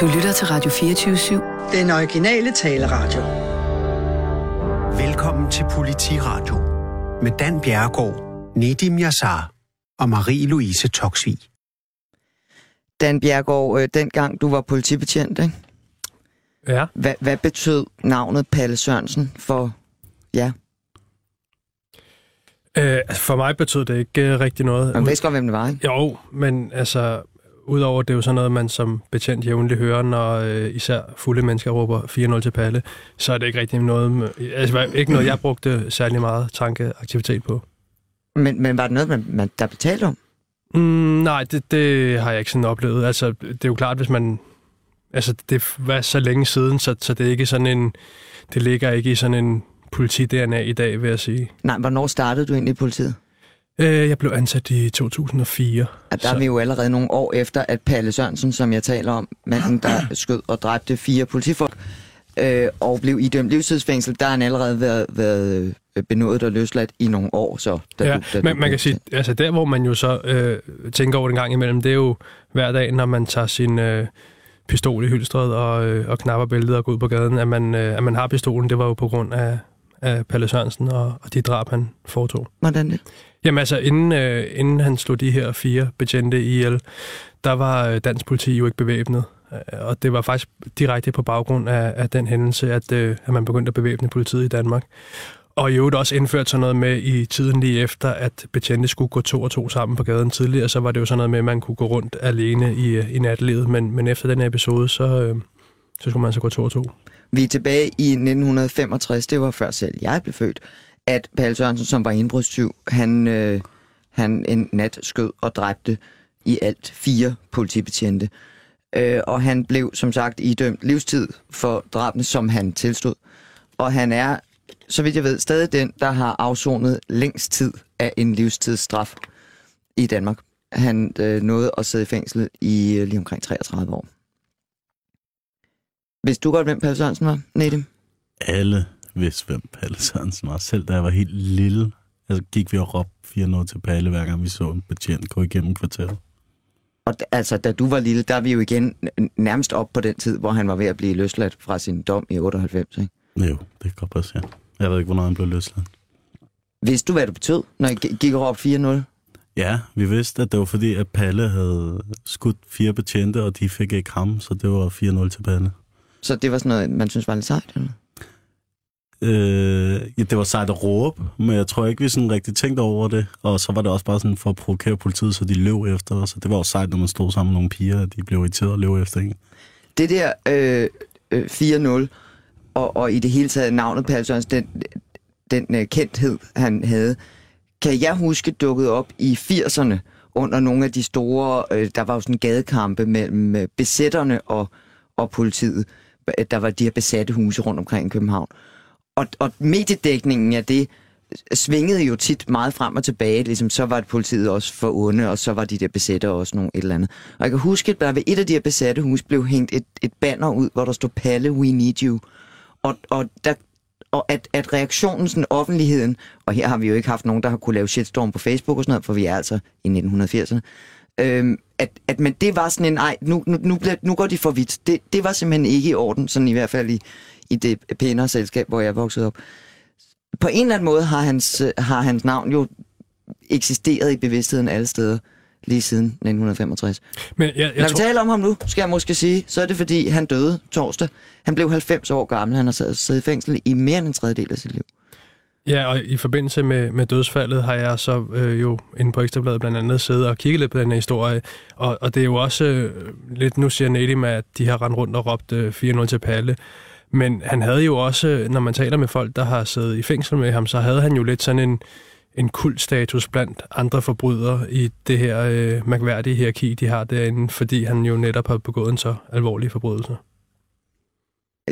Du lytter til Radio 24-7. Den originale taleradio. Velkommen til Politiradio med Dan Bjerregaard, Nedim Yassar og Marie-Louise Toksvig. Dan Bjergård, øh, dengang du var politibetjent, ikke? Ja. Hvad, hvad betød navnet Palle Sørensen for jer? Øh, altså for mig betød det ikke uh, rigtig noget. Man vidste godt, hvem det var, ikke? Jo, men altså, udover det er jo sådan noget, man som betjent jævnligt hører, når øh, især fulde mennesker råber 4-0 til Palle, så er det ikke rigtig noget, altså ikke noget, jeg brugte særlig meget tankeaktivitet på. Men, men var det noget, man, man der betalte om? Mm, nej, det, det har jeg ikke sådan oplevet. Altså, det er jo klart, hvis man... Altså, det var så længe siden, så, så det er ikke sådan en... Det ligger ikke i sådan en politi-DNA i dag, vil jeg sige. Nej, hvornår startede du egentlig i politiet? Øh, jeg blev ansat i 2004. At der så- er vi jo allerede nogle år efter, at Palle Sørensen, som jeg taler om, manden, der skød og dræbte fire politifolk, øh, og blev idømt livstidsfængsel, der har han allerede været, været øh, benådet og løsladt i nogle år. Så, da Ja, du, da men du man kan sige, altså der, hvor man jo så øh, tænker over det en gang imellem, det er jo hver dag, når man tager sin øh, pistol i hylstret og, øh, og knapper bæltet og går ud på gaden, at man, øh, at man har pistolen, det var jo på grund af, af Palle Sørensen og, og de drab, han foretog. Hvordan det? Jamen altså, inden, øh, inden han slog de her fire betjente ihjel, der var øh, dansk politi jo ikke bevæbnet. Øh, og det var faktisk direkte på baggrund af, af den hændelse, at, øh, at man begyndte at bevæbne politiet i Danmark. Og i øvrigt også indført sådan noget med i tiden lige efter, at betjente skulle gå to og to sammen på gaden tidligere, så var det jo sådan noget med, at man kunne gå rundt alene i, øh, i nattelivet. Men, men efter den her episode, så, øh, så skulle man så gå to og to. Vi er tilbage i 1965, det var før selv jeg blev født, at Palle Sørensen, som var indbrudstyv, han, øh, han en nat skød og dræbte i alt fire politibetjente. Øh, og han blev som sagt idømt livstid for drabene, som han tilstod. Og han er, så vidt jeg ved, stadig den, der har afsonet længst tid af en livstidsstraf i Danmark. Han øh, nåede at sidde i fængsel i øh, lige omkring 33 år. Hvis du godt, hvem Palle Sørensen var, Nedim? alle vidste, hvem Palle Sørensen var. Selv da jeg var helt lille, altså gik vi og råbte 4 til Palle, hver gang vi så en betjent gå igennem kvarteret. Og altså, da du var lille, der er vi jo igen nærmest op på den tid, hvor han var ved at blive løsladt fra sin dom i 98. Ikke? Jo, det kan godt passe, ja. Jeg ved ikke, hvornår han blev løsladt. Vidste du, hvad det betød, når I gik og råbte 4-0? Ja, vi vidste, at det var fordi, at Palle havde skudt fire betjente, og de fik ikke ham, så det var 4-0 til Palle. Så det var sådan noget, man synes var lidt sejt, eller? Øh, ja, det var sejt at råbe, men jeg tror ikke, vi sådan rigtig tænkte over det. Og så var det også bare sådan for at provokere politiet, så de løb efter os. Så det var også sejt, når man stod sammen med nogle piger, at de blev irriteret og løb efter en. Det der øh, øh, 4-0, og, og i det hele taget navnet Palle Sørensen, den, den øh, kendthed, han havde, kan jeg huske dukket op i 80'erne under nogle af de store, øh, der var jo sådan gadekampe mellem øh, besætterne og, og politiet. Der var de her besatte huse rundt omkring i København. Og, og mediedækningen af det svingede jo tit meget frem og tilbage. Ligesom, så var det politiet også for onde, og så var de der besætter også nogle et eller andet. Og jeg kan huske, at der ved et af de her besatte hus blev hængt et, et banner ud, hvor der stod Palle, we need you. Og, og, der, og at, at reaktionen, sådan offentligheden, og her har vi jo ikke haft nogen, der har kunne lave shitstorm på Facebook og sådan noget, for vi er altså i 1980'erne, øhm, at, at men det var sådan en, nej, nu, nu, nu, bliver, nu går de for vidt. Det, det var simpelthen ikke i orden, sådan i hvert fald i, i det pænere selskab, hvor jeg voksede op. På en eller anden måde har hans, har hans navn jo eksisteret i bevidstheden alle steder lige siden 1965. Men jeg, jeg Når vi tror, taler om ham nu, skal jeg måske sige, så er det fordi, han døde torsdag. Han blev 90 år gammel. Han har siddet siddet i fængsel i mere end en tredjedel af sit liv. Ja, og i forbindelse med, med dødsfaldet har jeg så øh, jo inde på Ekstrabladet blandt andet siddet og kigget lidt på den her historie. Og, og det er jo også øh, lidt, nu siger Nedim, at de har rendt rundt og råbt øh, 4-0 til Palle. Men han havde jo også, når man taler med folk, der har siddet i fængsel med ham, så havde han jo lidt sådan en, en kultstatus blandt andre forbrydere i det her øh, mærkværdige hierarki, de har derinde, fordi han jo netop har begået en så alvorlig forbrydelse.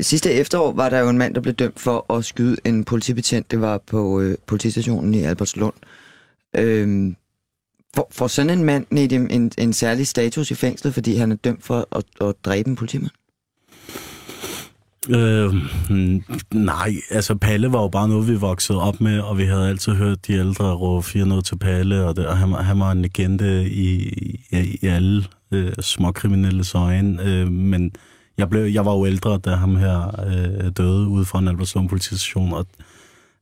Sidste efterår var der jo en mand, der blev dømt for at skyde en politibetjent. Det var på øh, politistationen i Albertslund. Øhm, for, for sådan en mand Nedim, en, en særlig status i fængslet, fordi han er dømt for at, at dræbe en politimand? Øh, nej, altså Palle var jo bare noget, vi voksede op med, og vi havde altid hørt de ældre råbe 4 til Palle, og, det, og han, var- han var en legende i, i, i alle øh, småkriminelles øjne. Øh, men Jeg, blev, jeg var jo ældre, da ham her øh, døde ude for en Albertslund politistation, og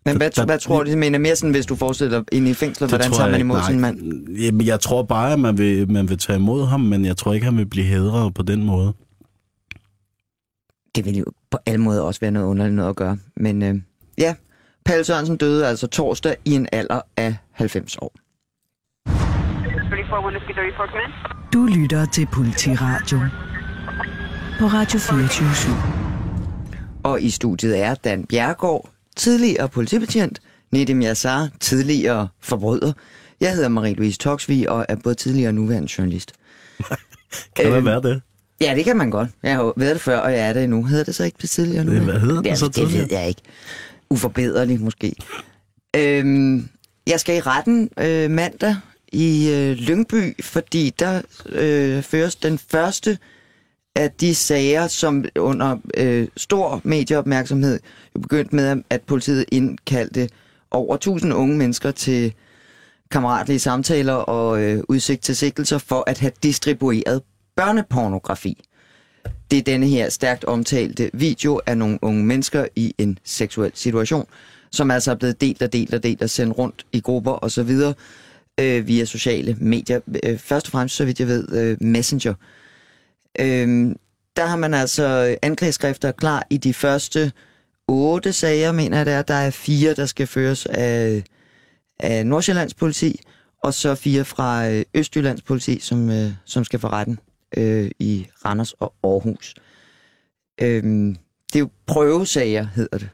Men hvad, Der- hvad tror du, de mener mere sådan, hvis du forestiller dig ind i fængslet, hvordan tager man imod Nej, sin mand? Jamen, jeg tror bare, at man vil, man vil tage imod ham, men jeg tror ikke, han vil blive hedret på den måde. Det ville jo på alle måder også være noget underligt noget at gøre. Men øh, ja, Palle Sørensen døde altså torsdag i en alder af 90 år. 34 Whiskey 34, come in. Du lytter til Politiradio på Radio 24 Og i studiet er Dan Bjergård, tidligere politibetjent, Nedim Yassar, tidligere forbryder. Jeg hedder Marie-Louise Toksvig og er både tidligere og nuværende journalist. Kan Øhm, det være det? Ja, det kan man godt. Jeg har været det før, og jeg er det nu. Hedder det så ikke det tidligere nu? Det- hvad hedder det så Det ved tidligere? jeg ikke. Uforbederligt måske. Øhm, jeg skal i retten øh, mandag i øh, Lyngby, fordi der øh, føres den første af de sager, som under øh, stor medieopmærksomhed jo begyndte med, at politiet indkaldte over 1000 unge mennesker til kammeratlige samtaler og øh, udsigt til sigtelser for at have distribueret børnepornografi. Det er denne her stærkt omtalte video af nogle unge mennesker i en seksuel situation, som altså er blevet delt og delt og delt og sendt rundt i grupper osv. Øh, via sociale medier. Øh, først og fremmest, så vidt jeg ved, øh, Messenger. Øh, der har man altså anklageskrifter klar i de første otte sager, mener jeg det er. Der er fire, der skal føres af, af Nordsjællands politi, og så fire fra øh, Østjyllands politi, som, øh, som skal for retten øh, i Randers og Aarhus. Øhm, det er jo prøvesager, hedder det.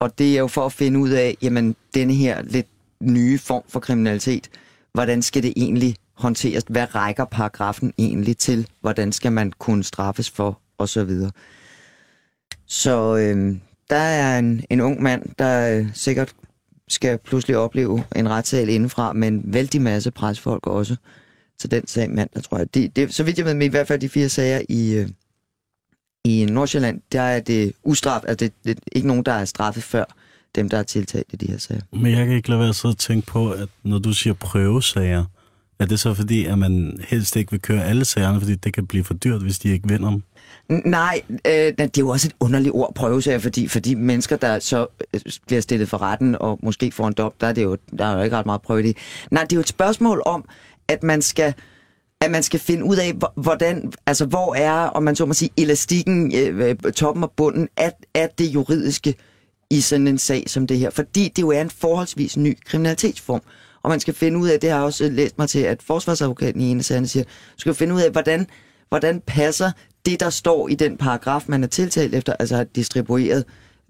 Og det er jo for at finde ud af, jamen, denne her lidt nye form for kriminalitet, hvordan skal det egentlig håndteres? Hvad rækker paragrafen egentlig til? Hvordan skal man kunne straffes for? Og så videre. Så øhm, der er en, en ung mand, der øh, sikkert skal pludselig opleve en retssal indefra, men vældig masse presfolk også til den sag mandag, tror jeg. Det, det, så vidt jeg ved med i hvert fald de fire sager i, øh, i Nordsjælland, der er det ustraf, altså det, det ikke nogen, der er straffet før dem, der er tiltalt i de her sager. Men jeg kan ikke lade være at sidde og tænke på, at når du siger prøvesager, er det så fordi, at man helst ikke vil køre alle sagerne, fordi det kan blive for dyrt, hvis de ikke vinder dem? Nej, øh, det er jo også et underligt ord, prøvesager, fordi, fordi mennesker, der så øh, bliver stillet for retten og måske får en dom, der er, det jo, der er jo ikke ret meget prøve i. Nej, det er jo et spørgsmål om, at man skal at man skal finde ud af, hvordan, altså hvor er, om man så må sige, elastikken, øh, øh toppen og bunden af, af det juridiske i sådan en sag som det her. Fordi det jo er en forholdsvis ny kriminalitetsform. Og man skal finde ud af, det har jeg også øh, læst mig til, at forsvarsadvokaten i en af sagerne siger, skal finde ud af, hvordan, hvordan passer det, der står i den paragraf, man er tiltalt efter, altså har distribueret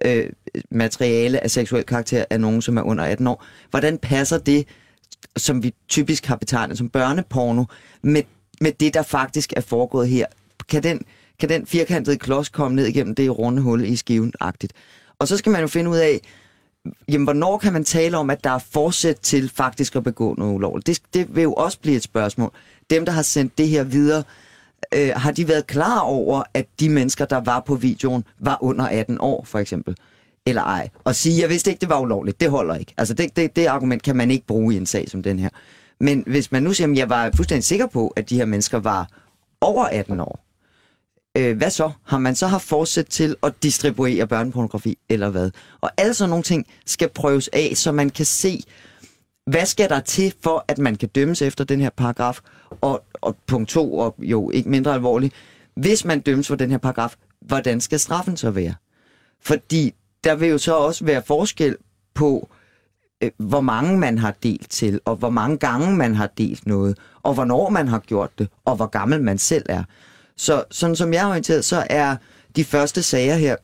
øh, materiale af seksuel karakter af nogen, som er under 18 år. Hvordan passer det, som vi typisk har betegnet som børneporno, med, med det, der faktisk er foregået her? Kan den, kan den firkantede klods komme ned igennem det runde hul i skiven-agtigt? Og så skal man jo finde ud af, jamen, hvornår kan man tale om, at der er forsæt til faktisk at begå noget ulovligt? Det, det vil jo også blive et spørgsmål. Dem, der har sendt det her videre, øh, har de været klar over, at de mennesker, der var på videoen, var under 18 år, for eksempel? Eller ej. Og sige, jeg vidste ikke, det var ulovligt. Det holder ikke. Altså, det, det, det argument kan man ikke bruge i en sag som den her. Men hvis man nu siger, at jeg var fuldstændig sikker på, at de her mennesker var over 18 år, øh, hvad så? Har man så haft forsæt til at distribuere børnepornografi, eller hvad? Og alle sådan nogle ting skal prøves af, så man kan se, hvad skal der til for, at man kan dømmes efter den her paragraf? Og, og punkt to, og jo ikke mindre alvorligt, hvis man dømmes for den her paragraf, hvordan skal straffen så være? Fordi der vil jo så også være forskel på, øh, hvor mange man har delt til, og hvor mange gange man har delt noget, og hvornår man har gjort det, og hvor gammel man selv er. Så sådan som jeg er orienteret, så er de første sager her,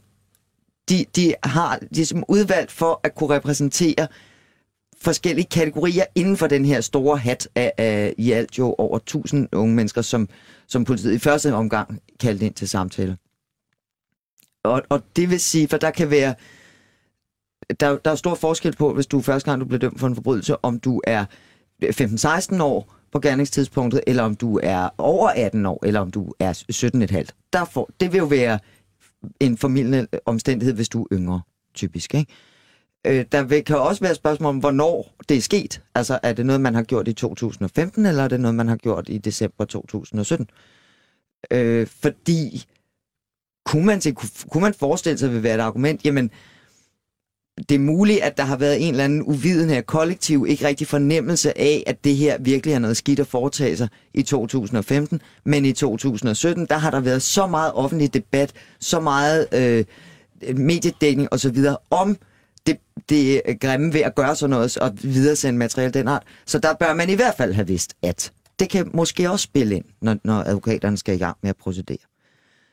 de, de har ligesom som udvalgt for at kunne repræsentere forskellige kategorier inden for den her store hat af, af i alt jo over 1000 unge mennesker, som, som politiet i første omgang kaldte ind til samtale. Og, og det vil sige, for der kan være, der, der er stor forskel på, hvis du første gang du bliver dømt for en forbrydelse, om du er 15-16 år på gerningstidspunktet, eller om du er over 18 år, eller om du er 17,5. Der får, det vil jo være en formidlende omstændighed, hvis du er yngre, typisk. Ikke? Øh, der vil, kan også være spørgsmål om, hvornår det er sket. Altså, er det noget, man har gjort i 2015, eller er det noget, man har gjort i december 2017? Øh, fordi kunne man, til, kunne man forestille sig, at det vil være et argument? Jamen, det er muligt, at der har været en eller anden uvidenhed kollektiv, ikke rigtig fornemmelse af, at det her virkelig er noget skidt at foretage sig i 2015, men i 2017, der har der været så meget offentlig debat, så meget øh, mediedækning osv. om det, det øh, grimme ved at gøre sådan noget og videresende materiale den art. Så der bør man i hvert fald have vidst, at det kan måske også spille ind, når, når advokaterne skal i gang med at procedere.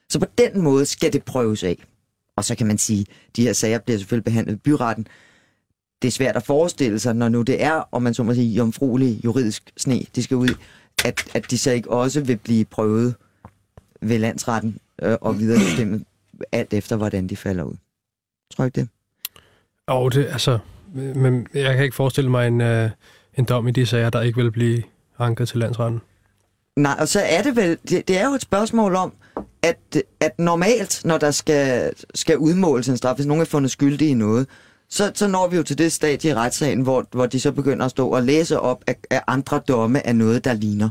Så på den måde skal det prøves af. Og så kan man sige, at de her sager bliver selvfølgelig behandlet i byretten. Det er svært at forestille sig, når nu det er, om man så må sige, jomfruelig juridisk sne, de skal ud, at, at de så ikke også vil blive prøvet ved landsretten øh, og videre systemet, alt efter hvordan de falder ud. Tror ikke det? Og det, altså, men jeg kan ikke forestille mig en, øh, en dom i de sager, der ikke vil blive anket til landsretten. Nej, og så er det vel, det, det er jo et spørgsmål om, at, at normalt, når der skal, skal udmåles en straf, hvis nogen er fundet skyldig i noget, så, så når vi jo til det stadie i retssagen, hvor, hvor de så begynder at stå og læse op af, af andre domme af noget, der ligner.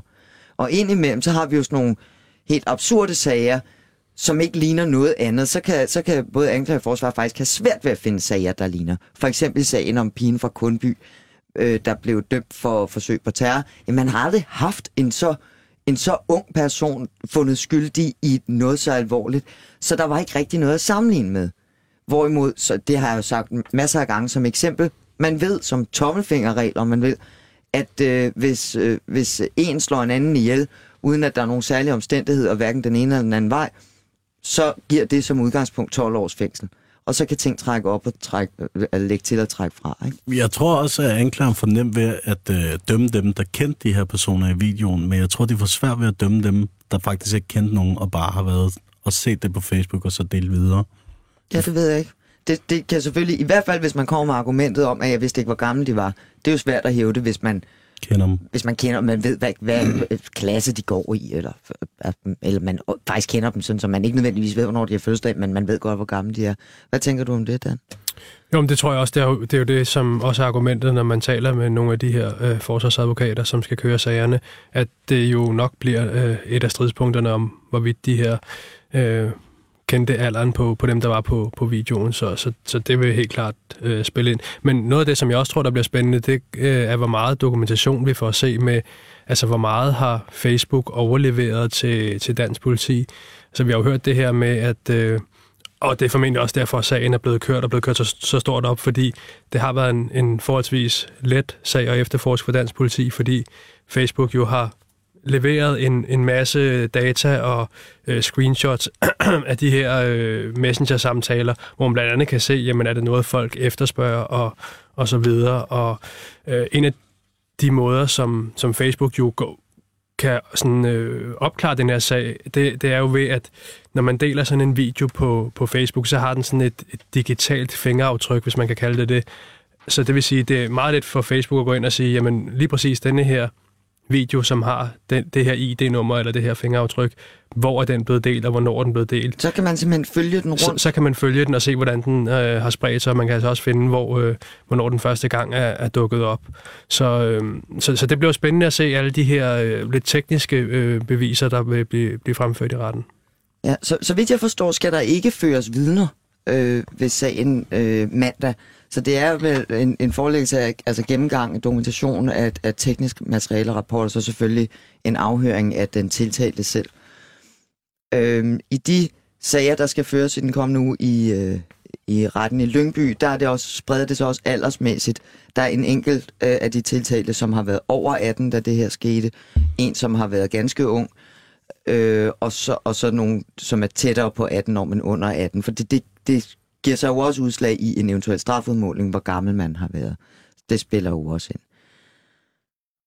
Og indimellem, så har vi jo sådan nogle helt absurde sager, som ikke ligner noget andet, så kan, så kan både anklager og forsvar faktisk have svært ved at finde sager, der ligner. For eksempel sagen om pigen fra Kundby, øh, der blev dømt for forsøg på terror. Jamen, man har aldrig haft en så, en så ung person fundet skyldig i noget så alvorligt, så der var ikke rigtig noget at sammenligne med. Hvorimod, så det har jeg jo sagt masser af gange som eksempel, man ved som tommelfingerregel, om man vil, at øh, hvis, øh, hvis en slår en anden ihjel, uden at der er nogen særlige omstændigheder, hverken den ene eller den anden vej, så giver det som udgangspunkt 12 års fængsel. Og så kan ting trække op og trække, at lægge til at trække fra. Ikke? Jeg tror også, at anklageren får nemt ved at øh, dømme dem, der kendte de her personer i videoen, men jeg tror, de får svært ved at dømme dem, der faktisk ikke kendte nogen og bare har været og set det på Facebook og så delt videre. Ja, det ved jeg ikke. Det, det kan selvfølgelig, i hvert fald hvis man kommer med argumentet om, at jeg vidste ikke, hvor gamle de var, det er jo svært at hæve det, hvis man kender dem. Hvis man kender man ved, hvad, hvad klasse de går i, eller, eller man faktisk kender dem, sådan, så man ikke nødvendigvis ved, hvornår de har fødselsdag, men man ved godt, hvor gamle de er. Hvad tænker du om det, Dan? Jo, men det tror jeg også, det er, jo, det er jo det, som også er argumentet, når man taler med nogle af de her øh, forsvarsadvokater, som skal køre sagerne, at det jo nok bliver øh, et af stridspunkterne om, hvorvidt de her øh, kendte alderen på, på dem, der var på, på videoen, så, så, så det vil helt klart øh, spille ind. Men noget af det, som jeg også tror, der bliver spændende, det øh, er, hvor meget dokumentation vi får at se med, altså hvor meget har Facebook overleveret til, til dansk politi. Så vi har jo hørt det her med, at... Øh, og det er formentlig også derfor, at sagen er blevet kørt og blevet kørt så, så stort op, fordi det har været en, en forholdsvis let sag at efterforske for dansk politi, fordi Facebook jo har leveret en, en masse data og øh, screenshots af de her øh, messenger-samtaler, hvor man blandt andet kan se, jamen er det noget, folk efterspørger og, og så videre. Og øh, en af de måder, som, som Facebook jo går, kan sådan, øh, opklare den her sag, det, det er jo ved, at når man deler sådan en video på, på Facebook, så har den sådan et, et digitalt fingeraftryk, hvis man kan kalde det det. Så det vil sige, det er meget let for Facebook at gå ind og sige, jamen lige præcis denne her video, som har den, det her ID-nummer eller det her fingeraftryk, hvor er den blevet delt, og hvornår er den blevet delt. Så kan man simpelthen følge den rundt? Så, så kan man følge den og se, hvordan den øh, har spredt sig, og man kan altså også finde, hvor, øh, hvornår den første gang er, er dukket op. Så, øh, så, så det bliver spændende at se alle de her øh, lidt tekniske øh, beviser, der vil blive, blive fremført i retten. Ja, så, så vidt jeg forstår, skal der ikke føres vidner øh, ved sagen øh, mandag. Så det er vel en, en forelæggelse af altså gennemgang, dokumentation af, af teknisk materiale og rapporter, så selvfølgelig en afhøring af den tiltalte selv. Øhm, I de sager, der skal føres i den kommende uge i, øh, i retten i Lyngby, der er det også, spreder det sig også aldersmæssigt. Der er en enkelt øh, af de tiltalte, som har været over 18, da det her skete. En, som har været ganske ung. Øh, og, så, og så nogle, som er tættere på 18 år, men under 18. For det, det, det giver sig jo også udslag i en eventuel strafudmåling, hvor gammel man har været. Det spiller jo også ind.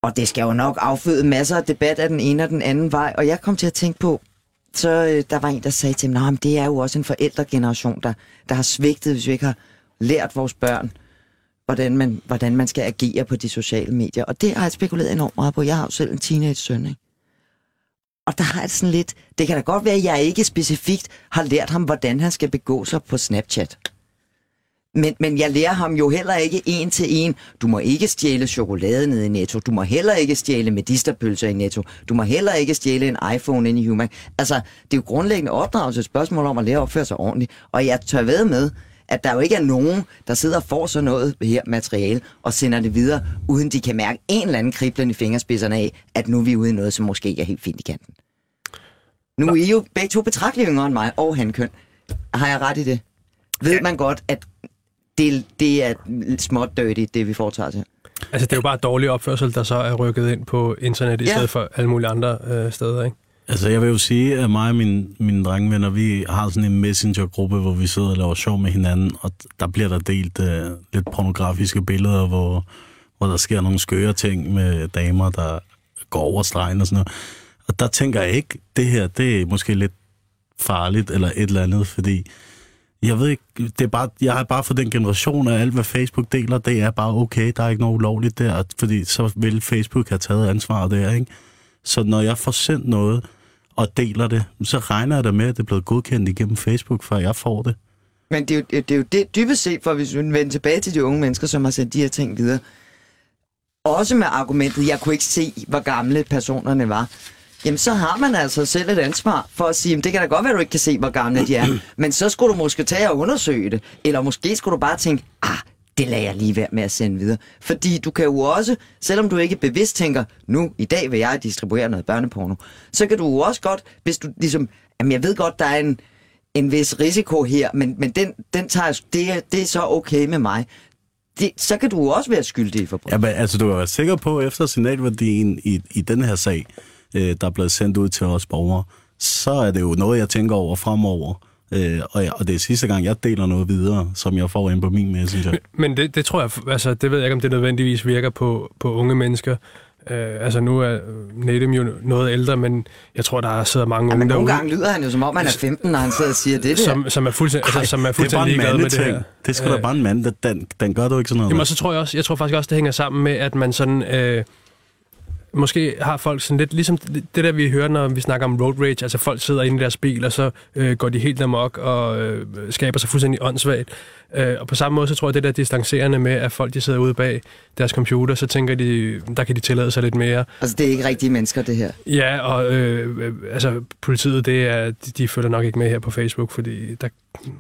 Og det skal jo nok afføde masser af debat af den ene og den anden vej. Og jeg kom til at tænke på, så øh, der var en, der sagde til mig, det er jo også en forældregeneration, der, der har svigtet, hvis vi ikke har lært vores børn, hvordan man, hvordan man skal agere på de sociale medier. Og det har jeg spekuleret enormt meget på. Jeg har jo selv en teenage-søn, ikke? Og der har jeg sådan lidt, det kan da godt være, at jeg ikke specifikt har lært ham, hvordan han skal begå sig på Snapchat. Men, men jeg lærer ham jo heller ikke en til en. Du må ikke stjæle chokolade nede i Netto. Du må heller ikke stjæle medisterpølser i Netto. Du må heller ikke stjæle en iPhone ind i Human. Altså, det er jo grundlæggende opdragelse et spørgsmål om at lære at opføre sig ordentligt. Og jeg tør ved med, at der jo ikke er nogen, der sidder og får sådan noget her materiale og sender det videre, uden de kan mærke en eller anden kriblen i fingerspidserne af, at nu er vi ude i noget, som måske ikke er helt fint i kanten. Nu er I jo begge to betragteligt yngre end mig og hankøn. Har jeg ret i det? Ved man godt, at det, det er småt dirty, det vi foretager til? Altså, det er jo bare dårlig opførsel, der så er rykket ind på internet, i Ja. stedet for alle mulige andre øh, steder, ikke? Altså, jeg vil jo sige, at mig og mine, mine drengevenner, vi har sådan en messenger-gruppe, hvor vi sidder og laver sjov med hinanden, og der bliver der delt øh, lidt pornografiske billeder, hvor, hvor der sker nogle skøre ting med damer, der går over stregen og sådan noget. Og der tænker jeg ikke, det her, det er måske lidt farligt eller et eller andet, fordi jeg ved ikke, det er bare, jeg er bare for den generation af alt, hvad Facebook deler, det er bare okay, der er ikke noget ulovligt der, fordi så vil Facebook have taget ansvar der, ikke? Så når jeg får sendt noget og deler det, så regner jeg da med, at det er blevet godkendt igennem Facebook, før jeg får det. Men det er, jo, det er jo det dybest set, for hvis vi vender tilbage til de unge mennesker, som har sendt de her ting videre. Også med argumentet, jeg kunne ikke se, hvor gamle personerne var. Jamen, så har man altså selv et ansvar for at sige, "Jamen, det kan da godt være, at du ikke kan se, hvor gamle de er. Men så skulle du måske tage og undersøge det. Eller måske skulle du bare tænke, ah, det lader jeg lige være med at sende videre. Fordi du kan jo også, selvom du ikke bevidst tænker, nu i dag vil jeg distribuere noget børneporno, så kan du jo også godt, hvis du ligesom, jamen jeg ved godt, der er en, en vis risiko her, men, men den, den tager, det, er, det er så okay med mig. Det, så kan du jo også være skyldig i forbrydelsen. Ja, men altså, du kan være sikker på, efter signalværdien i, i den her sag, øh, der er blevet sendt ud til os borgere, så er det jo noget, jeg tænker over fremover. Øh, og, jeg, og det er sidste gang, jeg deler noget videre, som jeg får ind på min messenger. Men det, det tror jeg, altså det ved jeg ikke, om det nødvendigvis virker på, på unge mennesker. Øh, altså nu er Nedim jo noget ældre, men jeg tror, der sidder mange Ja, unge men nogle derude, gange lyder han jo som om, han er 15, når han sidder og siger det der. som, som er fuldstændig, altså, som er fuldstændig ligeglade med det her. Det er sgu da Øh, bare en mand. Den, den, den gør du ikke sådan noget. Jamen, og så tror jeg også, jeg tror faktisk også, det hænger sammen med, at man sådan, øh, måske har folk sådan lidt, ligesom det der, vi hører, når vi snakker om road rage, altså folk sidder inde i deres bil, og så øh, går de helt amok og øh, skaber sig fuldstændig åndssvagt. Øh, og på samme måde, så tror jeg, det der distancerende med, at folk de sidder ude bag deres computer, så tænker de, der kan de tillade sig lidt mere. Altså, det er ikke rigtige mennesker, det her. Ja, og øh, øh, altså politiet, det er, de, de følger nok ikke med her på Facebook, fordi der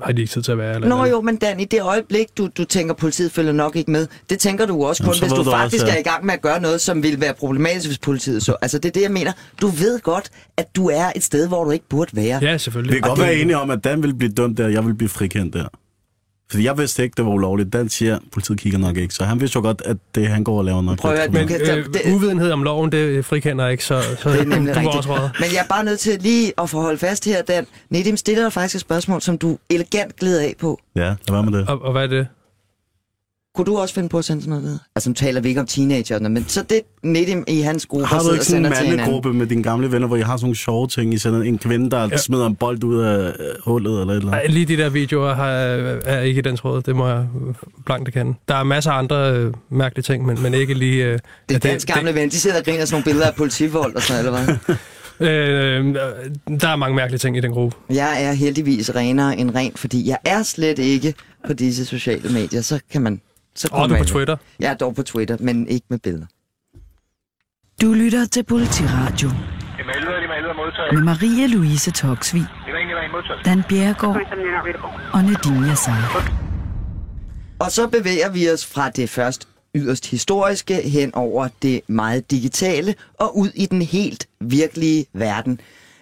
har de ikke tid til at være. Eller Nå eller- jo, men Dan, i det øjeblik, du, du tænker, politiet følger nok ikke med, det tænker du også kun, Jamen, hvis du du faktisk også, er ja. i gang med at gøre noget, som vil være problematisk, hvis politiet så. Altså, det er det, jeg mener. Du ved godt, at du er et sted, hvor du ikke burde være. Ja, Vi selvfølgelig. kan godt det- være enige om, at Dan vil blive dømt der, og jeg vil blive frikendt der. Fordi jeg vidste ikke, det var ulovligt. Dan siger, politiet kigger nok ikke. Så han vidste jo godt, at det han går og laver nok. Prøv at for kan- Øh, det- uvidenhed om loven, det frikender ikke, så, så Det er nemlig du rigtigt. også røget. Men jeg er bare nødt til lige at forholde fast her, Dan. Nedim stiller dig faktisk et spørgsmål, som du elegant glider af på. Ja, være med det. Og, og hvad er det? Kunne du også finde på at sende sådan noget videre? Altså, nu taler vi ikke om teenagerne, men så det Nedim i hans gruppe Har du ikke sådan en mandegruppe med dine gamle venner, hvor I har sådan nogle sjove ting? I sender en kvinde, der ja. Smider en bold ud af øh, hullet eller et eller andet? lige de der videoer har, er ikke i den tråd, det må jeg øh, blankt erkende. Der er masser af andre øh, mærkelige ting, men, men ikke lige... Øh, Det er dansk gamle ven, de sidder og griner sådan nogle billeder af politivold og sådan noget, eller hvad? Øh, der er mange mærkelige ting i den gruppe. Jeg er heldigvis renere end ren, fordi jeg er slet ikke på disse sociale medier. Så kan man... Så Og du er på Twitter. Jeg er dog på Twitter, men ikke med billeder. Du lytter til Politiradio Lima 11, Lima 11 modtaget. med Marie Louise Toksvig, Lima 1, Lima 1 modtaget. Dan Bjergård og Nadine Yassar. Og så bevæger vi os fra det først yderst historiske hen over det meget digitale og ud i den helt virkelige verden.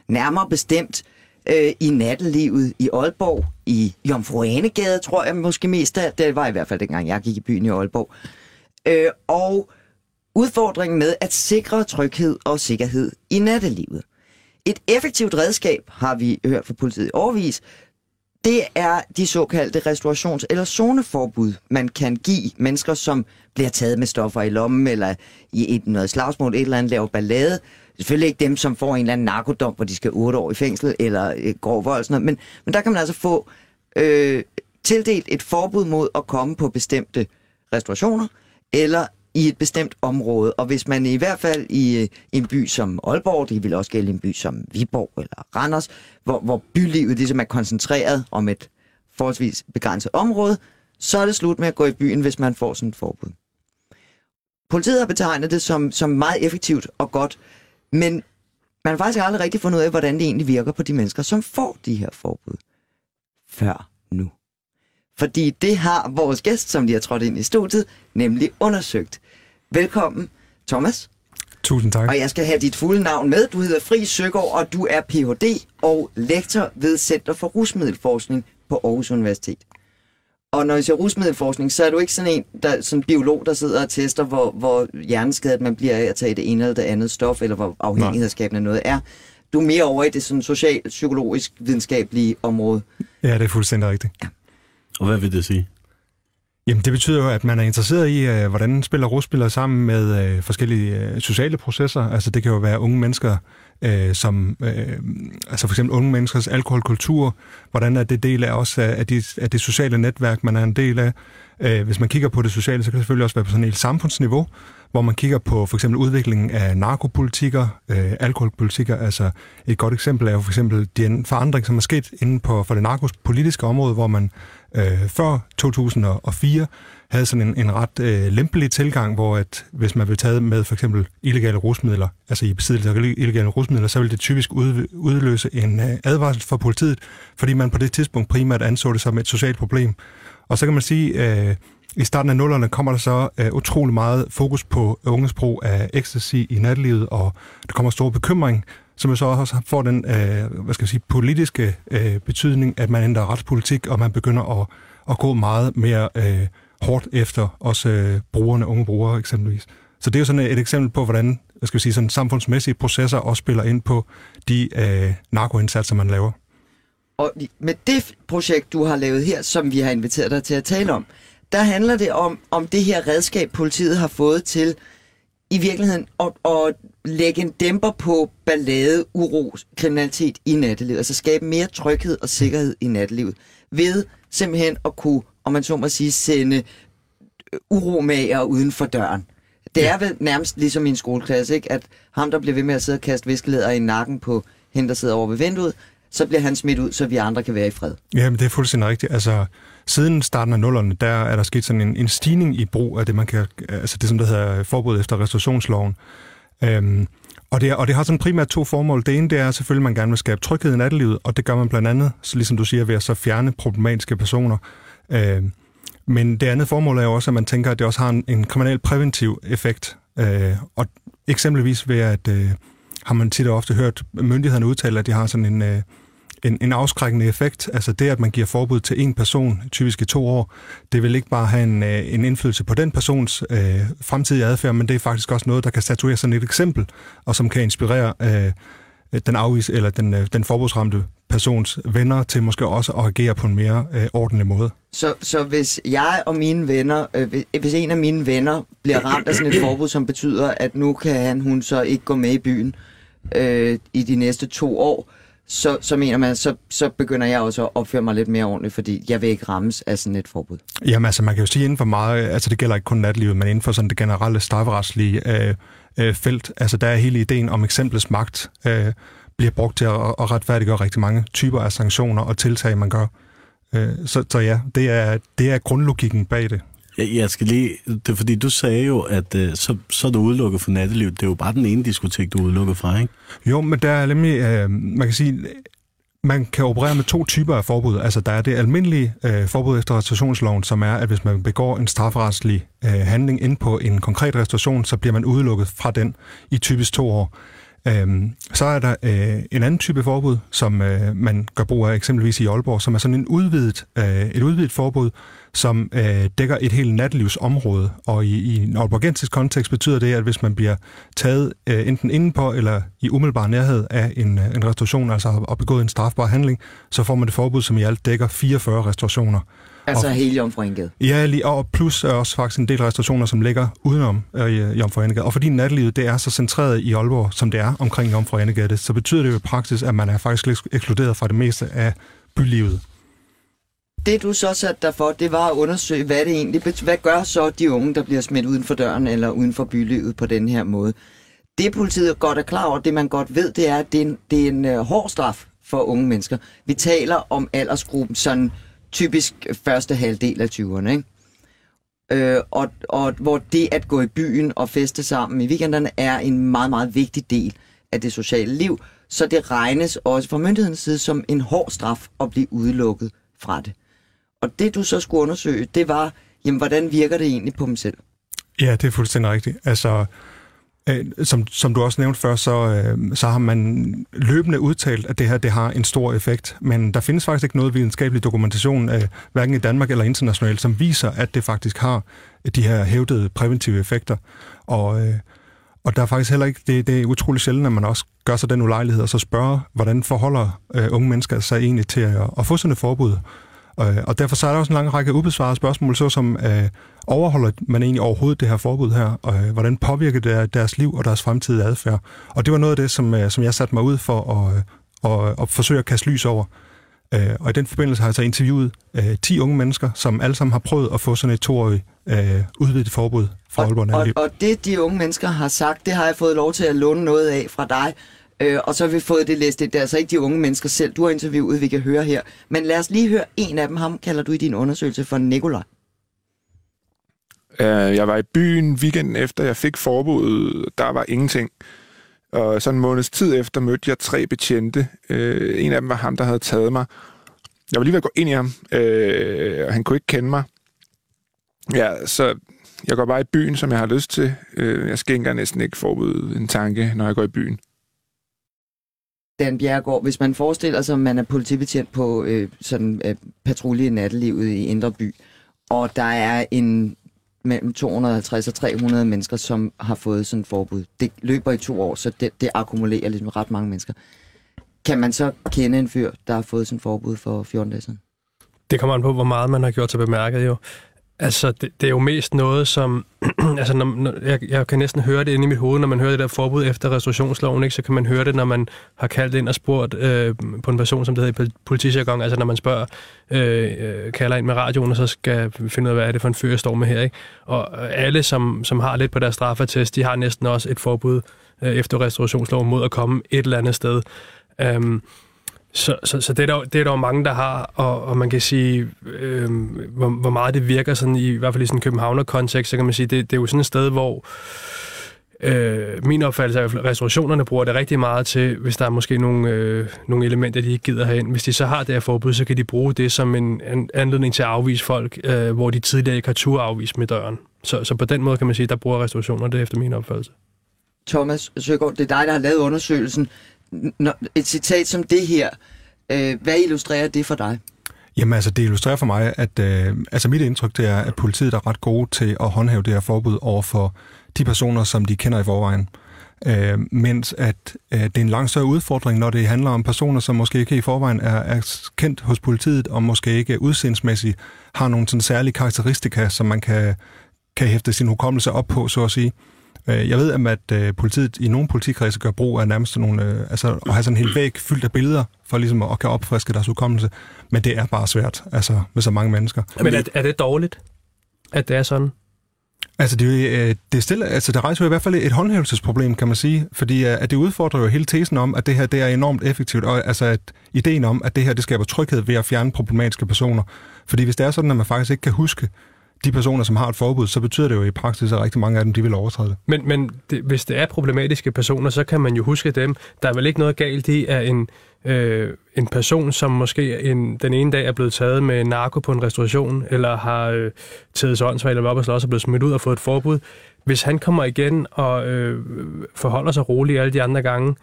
Nærmere bestemt øh, i nattelivet i Aalborg, i Jomfru Anegade, tror jeg måske mest af. Det var i hvert fald dengang, jeg gik i byen i Aalborg. Øh, og udfordringen med at sikre tryghed og sikkerhed i nattelivet. Et effektivt redskab, har vi hørt fra politiet i årvis, det er de såkaldte restaurations- eller zoneforbud, man kan give mennesker, som bliver taget med stoffer i lommen, eller i et, noget slagsmål, et eller andet, laver ballade. Selvfølgelig ikke dem, som får en eller anden narkodom, hvor de skal 8 år i fængsel, eller øh, grov vold, sådan noget. Men, men der kan man altså få øh, tildelt et forbud mod at komme på bestemte restaurationer, eller i et bestemt område. Og hvis man i hvert fald i, øh, i en by som Aalborg, det vil også gælde en by som Viborg eller Randers, hvor, hvor bylivet ligesom er koncentreret om et forholdsvis begrænset område, så er det slut med at gå i byen, hvis man får sådan et forbud. Politiet har betegnet det som, som meget effektivt og godt, men man har faktisk aldrig rigtig fundet ud af, hvordan det egentlig virker på de mennesker, som får de her forbud. Før nu. Fordi det har vores gæst, som lige har trådt ind i studiet, nemlig undersøgt. Velkommen, Thomas. Tusind tak. Og jeg skal have dit fulde navn med. Du hedder Fri Søgaard, og du er Ph.D. og lektor ved Center for Rusmiddelforskning på Aarhus Universitet. Og når jeg siger rusmiddelforskning, så er du ikke sådan en der, sådan en biolog, der sidder og tester, hvor, hvor hjerneskadet man bliver af at tage det ene eller det andet stof, eller hvor afhængighedsskabende noget er. Du er mere over i det sådan social, psykologisk, videnskabelige område. Ja, det er fuldstændig rigtigt. Og hvad vil det sige? Jamen, det betyder jo, at man er interesseret i, øh, hvordan spiller russpillere sammen med øh, forskellige øh, sociale processer. Altså, det kan jo være unge mennesker, øh, som, øh, altså for eksempel unge menneskers alkoholkultur, hvordan er det del af også af, de, af det sociale netværk, man er en del af. Øh, hvis man kigger på det sociale, så kan det selvfølgelig også være på sådan et samfundsniveau, hvor man kigger på for eksempel udviklingen af narkopolitikker, øh, alkoholpolitikker. Altså et godt eksempel er jo for eksempel den forandring, som er sket inden på, for det narkopolitiske område, hvor man øh, før 2004 havde sådan en, en ret øh, lempelig tilgang, hvor at hvis man blev taget med for eksempel illegale rusmidler, altså i besiddelse af illegale rusmidler, så ville det typisk ud, udløse en øh, advarsel fra politiet, fordi man på det tidspunkt primært anså det som et socialt problem. Og så kan man sige, øh, i starten af nullerne kommer der så øh, utrolig meget fokus på unges brug af ecstasy i nattelivet, og der kommer stor bekymring, som jo så også får den øh, hvad skal jeg sige, politiske øh, betydning, at man ændrer retspolitik, og man begynder at, at gå meget mere øh, hårdt efter også øh, brugerne, unge brugere eksempelvis. Så det er jo sådan et eksempel på, hvordan hvad skal vi sige, sådan samfundsmæssige processer også spiller ind på de øh, narkoindsatser, man laver. Og med det projekt, du har lavet her, som vi har inviteret dig til at tale om, der handler det om, om det her redskab, politiet har fået til i virkeligheden at, at lægge en dæmper på ballade, uro, kriminalitet i nattelivet. Altså skabe mere tryghed og sikkerhed i nattelivet. Ved simpelthen at kunne, om man så må sige, sende uromager uden for døren. Det er vel nærmest ligesom i en skoleklasse, ikke? at ham, der bliver ved med at sidde og kaste viskelæder i nakken på hende, der sidder over ved vinduet, så bliver han smidt ud, så vi andre kan være i fred. Ja, men det er fuldstændig rigtigt. Altså, siden starten af nullerne, der er der sket sådan en, en stigning i brug af det, man kan, altså det, som der hedder forbud efter restaurationsloven. Øhm, og, det, og det har sådan primært to formål. Det ene det er selvfølgelig, at man gerne vil skabe tryghed i nattelivet, og det gør man blandt andet, så ligesom du siger, ved at så fjerne problematiske personer. Øh, men det andet formål er jo også, at man tænker, at det også har en, en kriminal præventiv effekt. Øh, og eksempelvis ved at, øh, har man tit og ofte hørt myndighederne udtale, at de har sådan en, øh, en, en afskrækkende effekt. Altså det, at man giver forbud til en person, typisk i to år, det vil ikke bare have en, øh, en indflydelse på den persons øh, fremtidige adfærd, men det er faktisk også noget, der kan statuere sådan et eksempel, og som kan inspirere øh, den afvis eller den, øh, den forbudsramte persons venner til måske også at agere på en mere øh, ordentlig måde. Så, så hvis jeg og mine venner, øh, hvis en af mine venner bliver ramt af sådan et forbud, som betyder, at nu kan han, hun så ikke gå med i byen øh, i de næste to år, så, så mener man, så, så begynder jeg også at opføre mig lidt mere ordentligt, fordi jeg vil ikke rammes af sådan et forbud. Jamen altså, man kan jo sige inden for meget, altså det gælder ikke kun natlivet, men inden for sådan det generelle strafferetslige øh, øh, felt, altså der er hele ideen om eksemplets magt, øh, bliver brugt til at, at retfærdiggøre rigtig mange typer af sanktioner og tiltag, man gør. Øh, så, så ja, det er, det er grundlogikken bag det. Jeg, jeg skal lige... Det er fordi, du sagde jo, at øh, så, så er du udelukket for nattelivet. Det er jo bare den ene diskotek, du er udelukket fra, ikke? Jo, men der er nemlig... Øh, man kan sige, man kan operere med to typer af forbud. Altså, der er det almindelige øh, forbud efter restaurationsloven, som er, at hvis man begår en strafferetslig øh, handling ind på en konkret restauration, så bliver man udelukket fra den i typisk to år. Øhm, så er der øh, en anden type forbud, som øh, man gør brug af eksempelvis i Aalborg, som er sådan en udvidet, øh, et udvidet forbud, som øh, dækker et helt natlivsområde. Og i, i en aalborgensisk kontekst betyder det, at hvis man bliver taget øh, enten indenpå eller i umiddelbar nærhed af en, øh, en restauration, altså har begået en strafbar handling, så får man det forbud, som i alt dækker 44 restaurationer. Altså og, hele Jomfruengade? Ja, lige, og plus er også faktisk en del restaurationer, som ligger udenom øh, Jomfruengade. Og fordi natlivet det er så centreret i Aalborg, som det er omkring Jomfruengade, så betyder det jo i praksis, at man er faktisk ekskluderet fra det meste af bylivet. Det du så satte dig for, det var at undersøge, hvad det egentlig Hvad gør så de unge, der bliver smidt uden for døren eller uden for bylivet på den her måde? Det politiet godt er klar over, det man godt ved, det er, at det er en, det er en uh, hård straf for unge mennesker. Vi taler om aldersgruppen sådan typisk første halvdel af 20'erne, ikke? Øh, og, og hvor det at gå i byen og feste sammen i weekenderne er en meget, meget vigtig del af det sociale liv, så det regnes også fra myndighedens side som en hård straf at blive udelukket fra det. Og det du så skulle undersøge, det var, jamen hvordan virker det egentlig på dem selv? Ja, det er fuldstændig rigtigt. Altså, øh, som, som du også nævnte før, så, øh, så har man løbende udtalt, at det her det har en stor effekt. Men der findes faktisk ikke noget videnskabelig dokumentation, øh, hverken i Danmark eller internationalt, som viser, at det faktisk har de her hævdede præventive effekter. Og, øh, og der er faktisk heller ikke, det, det er utrolig sjældent, at man også gør sig den ulejlighed, og så spørger, hvordan forholder øh, unge mennesker sig egentlig til at, at få sådan et forbud. Øh, og derfor så er der også en lang række ubesvarede spørgsmål, såsom øh, overholder man egentlig overhovedet det her forbud her? Og øh, hvordan påvirker det deres liv og deres fremtidige adfærd? Og det var noget af det, som, øh, som jeg satte mig ud for at, at, at forsøge at kaste lys over. Øh, og i den forbindelse har jeg så interviewet øh, 10 unge mennesker, som alle sammen har prøvet at få sådan et toårigt øh, udvidet forbud fra Aalborg og, og, og det, de unge mennesker har sagt, det har jeg fået lov til at låne noget af fra dig. Øh, og så har vi fået det læst Det er altså ikke de unge mennesker selv, du har interviewet, vi kan høre her. Men lad os lige høre en af dem. Ham kalder du i din undersøgelse for Nikolaj. Øh, jeg var i byen weekenden efter, jeg fik forbuddet. Der var ingenting. Og så en måneds tid efter mødte jeg tre betjente. Øh, en af dem var ham, der havde taget mig. Jeg var lige ved at gå ind i ham, øh, og han kunne ikke kende mig. Ja, så jeg går bare i byen, som jeg har lyst til. Øh, jeg skænker næsten ikke forbud en tanke, når jeg går i byen. Dan Bjergård, hvis man forestiller sig, at man er politibetjent på øh, sådan øh, patrulje i nattelivet i Indre By, og der er en mellem 250 og 300 mennesker, som har fået sådan et forbud. Det løber i to år, så det, det akkumulerer ligesom ret mange mennesker. Kan man så kende en fyr, der har fået sådan et forbud for 14 dage siden? Det kommer an på, hvor meget man har gjort til bemærket jo. Altså, det, det er jo mest noget, som... altså, når, når, jeg, jeg kan næsten høre det inde i mit hoved, når man hører det der forbud efter restaurationsloven, ikke? så kan man høre det, når man har kaldt ind og spurgt øh, på en person, som det hedder i politijargon, altså når man spørger, øh, øh, kalder ind med radioen, og så skal finde ud af, hvad er det for en fyr, jeg står med her. Ikke? Og øh, alle, som, som har lidt på deres straffetest, de har næsten også et forbud øh, efter restaurationsloven mod at komme et eller andet sted. Um, så, så, så det, er der, det er der jo mange, der har, og, og man kan sige, øh, hvor, hvor meget det virker sådan i, i hvert fald i sådan en Københavner-kontekst, så kan man sige, det, det er jo sådan et sted, hvor øh, min opfattelse er, at restaurationerne bruger det rigtig meget til, hvis der er måske nogle, øh, nogle elementer, de ikke gider have ind. Hvis de så har det her forbud, så kan de bruge det som en, en anledning til at afvise folk, øh, hvor de tidligere ikke har tur afvise med døren. Så, så på den måde kan man sige, der bruger restaurationer det efter min opfattelse. Thomas Søgaard, det er dig, der har lavet undersøgelsen når, et citat som det her, øh, hvad illustrerer det for dig? Jamen altså, det illustrerer for mig, at øh, altså mit indtryk det er, at politiet er ret gode til at håndhæve det her forbud over for de personer, som de kender i forvejen. Øh, mens at øh, det er en langt større udfordring, når det handler om personer, som måske ikke i forvejen er, er kendt hos politiet, og måske ikke udseendsmæssigt har nogle sådan særlige karakteristika, som man kan, kan hæfte sin hukommelse op på, så at sige. Øh, jeg ved, at øh, politiet i nogle politikredse gør brug af nærmest nogle, øh, altså at have sådan en hel væg fyldt af billeder, for ligesom at kan opfriske deres udkommelse. Men det er bare svært, altså med så mange mennesker. Men er, er det dårligt, at det er sådan? Altså, det, det, stille, altså, det rejser jo i hvert fald et håndhævelsesproblem, kan man sige, fordi at det udfordrer jo hele tesen om, at det her det er enormt effektivt, og altså at ideen om, at det her det skaber tryghed ved at fjerne problematiske personer. Fordi hvis det er sådan, at man faktisk ikke kan huske, de personer, som har et forbud, så betyder det jo i praksis, at rigtig mange af dem, de vil overtræde det. Men, men det, hvis det er problematiske personer, så kan man jo huske dem. Der er vel ikke noget galt i, at en, øh, en person, som måske en, den ene dag er blevet taget med narko på en restauration, eller har øh, taget sig åndssvagt eller op og slås og blevet smidt ud og fået et forbud, hvis han kommer igen og øh, forholder sig roligt alle de andre gange,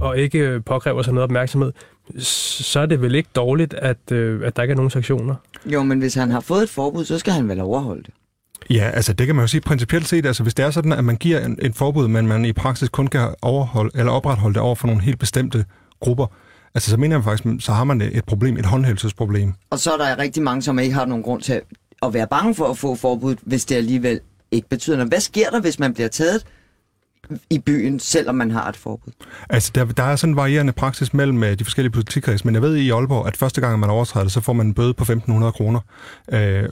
og ikke påkræver sig noget opmærksomhed, så er det vel ikke dårligt, at, øh, at der ikke er nogen sanktioner? Jo, men hvis han har fået et forbud, så skal han vel overholde det. Ja, altså det kan man jo sige principielt set, altså hvis det er sådan, at man giver en, en forbud, men man i praksis kun kan overholde, eller opretholde det over for nogle helt bestemte grupper, altså så mener jeg faktisk, så har man et problem, et håndhævelsesproblem. Og så er der rigtig mange, som ikke har nogen grund til at være bange for at få forbud, hvis det alligevel ikke betyder noget. Hvad sker der, hvis man bliver taget i byen, selvom man har et forbud? Altså, der, der er sådan en varierende praksis mellem øh, de forskellige politikreds, men jeg ved i Aalborg, at første gang, man overtræder det, så får man en bøde på 1.500 kroner. Øh,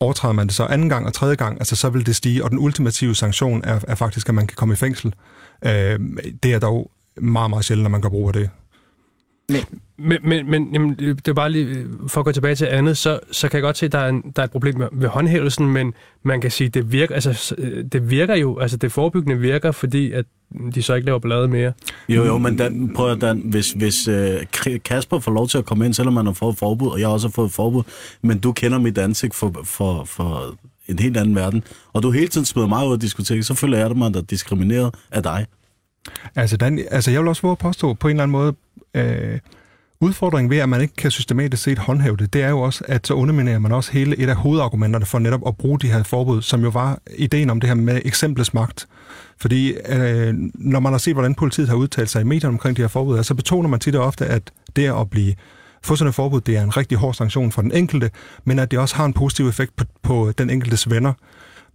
overtræder man det så anden gang og tredje gang, altså så vil det stige, og den ultimative sanktion er, er faktisk, at man kan komme i fængsel. Øh, det er dog meget, meget sjældent, når man kan bruge det. Men, men, men jamen, det er bare lige, øh, for at gå tilbage til andet, så, så kan jeg godt se, at der er, en, der er et problem med, med håndhævelsen, men man kan sige, det virker, altså, øh, det virker jo, altså det forebyggende virker, fordi at de så ikke laver ballade mere. Jo, jo, men Dan, prøv at Dan, hvis, hvis uh, Kasper får lov til at komme ind, selvom man har fået forbud, og jeg også har fået forbud, men du kender mit ansigt for, for, for en helt anden verden, og du hele tiden smider mig ud af diskoteket, så føler jeg mig der diskrimineret af dig. Altså, Dan, altså jeg vil også våge at påstå på en eller anden måde, øh, Udfordringen ved, at man ikke kan systematisk set håndhæve det, det er jo også, at så underminerer man også hele et af hovedargumenterne for netop at bruge de her forbud, som jo var ideen om det her med eksemplets magt. Fordi øh, når man har set, hvordan politiet har udtalt sig i medierne omkring de her forbud, altså, så betoner man tit og ofte, at det at blive få sådan et forbud, det er en rigtig hård sanktion for den enkelte, men at det også har en positiv effekt på, på den enkeltes venner.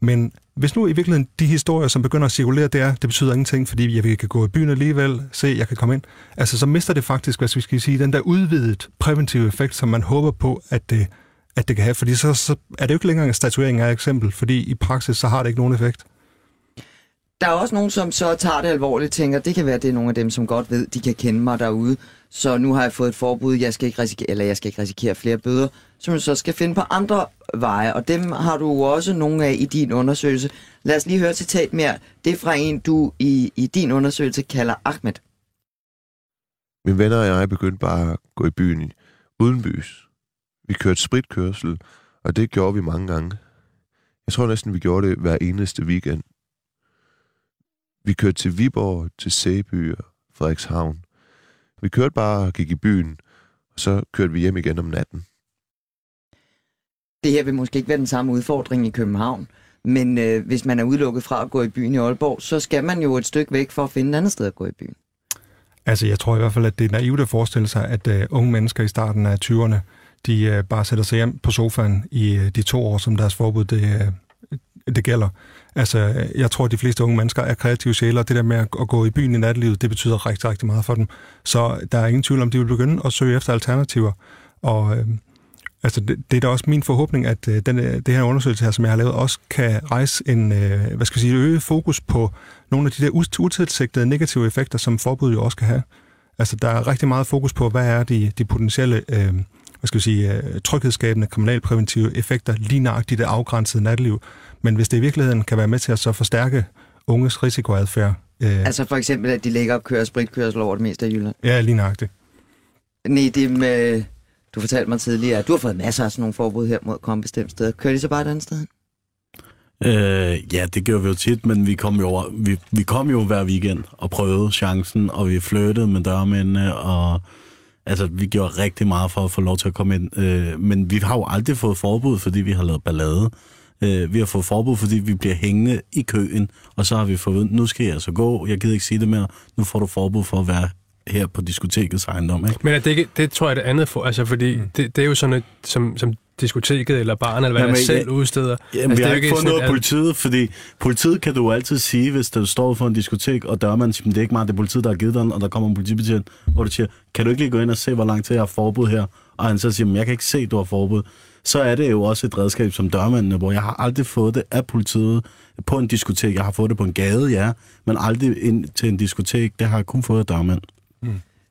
Men hvis nu i virkeligheden de historier, som begynder at cirkulere, det er, det betyder ingenting, fordi jeg kan gå i byen alligevel, se, jeg kan komme ind. Altså, så mister det faktisk, hvad vi skal sige, den der udvidet præventive effekt, som man håber på, at det, at det kan have. Fordi så, så er det jo ikke længere en statuering af eksempel, fordi i praksis, så har det ikke nogen effekt. Der er også nogen, som så tager det alvorligt, tænker, det kan være, det er nogle af dem, som godt ved, de kan kende mig derude, så nu har jeg fået et forbud, jeg skal ikke risikere, eller jeg skal ikke risikere flere bøder, som jeg så skal finde på andre veje, og dem har du også nogle af i din undersøgelse. Lad os lige høre citat mere. Det er fra en, du i, i din undersøgelse kalder Ahmed. Min venner og jeg begyndte bare at gå i byen uden bys. Vi kørte spritkørsel, og det gjorde vi mange gange. Jeg tror næsten, vi gjorde det hver eneste weekend. Vi kørte til Viborg, til Sæby og Frederikshavn. Vi kørte bare og gik i byen, og så kørte vi hjem igen om natten. Det her vil måske ikke være den samme udfordring i København, men øh, hvis man er udelukket fra at gå i byen i Aalborg, så skal man jo et stykke væk for at finde et andet sted at gå i byen. Altså, jeg tror i hvert fald, at det er naivt at forestille sig, at øh, unge mennesker i starten af 20'erne, de øh, bare sætter sig hjem på sofaen i øh, de to år, som deres forbud det, øh, det gælder. Altså, øh, jeg tror, at de fleste unge mennesker er kreative sjæler, og det der med at gå i byen i nattelivet, det betyder rigtig, rigtig meget for dem. Så der er ingen tvivl om, de vil begynde at søge efter alternativer. Og øh, altså, det, det er da også min forhåbning, at øh, den, det her undersøgelse her, som jeg har lavet, også kan rejse en, øh, hvad skal jeg sige, øget fokus på nogle af de der utilsigtede negative effekter, som forbud jo også kan have. Altså, der er rigtig meget fokus på, hvad er de, de potentielle øh, hvad skal jeg sige, øh, tryghedsskabende kriminalpræventive effekter lige nøjagtigt det afgrænsede natteliv. Men hvis det i virkeligheden kan være med til at så forstærke unges risikoadfærd. Øh, altså for eksempel, at de lægger op kører spritkørsel over det meste af Jylland? Ja, lige nøjagtigt. Nej, det med, du fortalte mig tidligere, at du har fået masser af sådan nogle forbud her mod at komme bestemt sted. Kører de så bare et andet sted Øh, ja, det gør vi jo tit, men vi kom jo, vi, vi kom jo hver weekend og prøvede chancen, og vi flyttede med dørmændene, og altså, vi gjorde rigtig meget for at få lov til at komme ind. Øh, men vi har jo aldrig fået forbud, fordi vi har lavet ballade. Øh, vi har fået forbud, fordi vi bliver hængende i køen, og så har vi fået, nu skal jeg altså gå, jeg gider ikke sige det mere, nu får du forbud for at være her på diskotekets ejendom. Ikke? Men er det, ikke, det tror jeg er det andet for, altså fordi mm. det, det er jo sådan et, som, som diskoteket eller baren, eller hvad Jamen, der selv ja, udsteder. Jamen, altså, vi har ikke fået noget af politiet, fordi politiet kan du altid sige, hvis du står for en diskotek, og dørmanden siger, det er ikke meget det politiet, der har givet den, og der kommer en politibetjent, og du siger, kan du ikke lige gå ind og se, hvor lang tid jeg har forbud her? Og han så siger, jeg kan ikke se, du har forbud så er det jo også et redskab som dørmændene, hvor jeg har aldrig fået det af politiet på en diskotek. Jeg har fået det på en gade, ja, men aldrig ind til en diskotek. Det har jeg kun fået af dørmænd.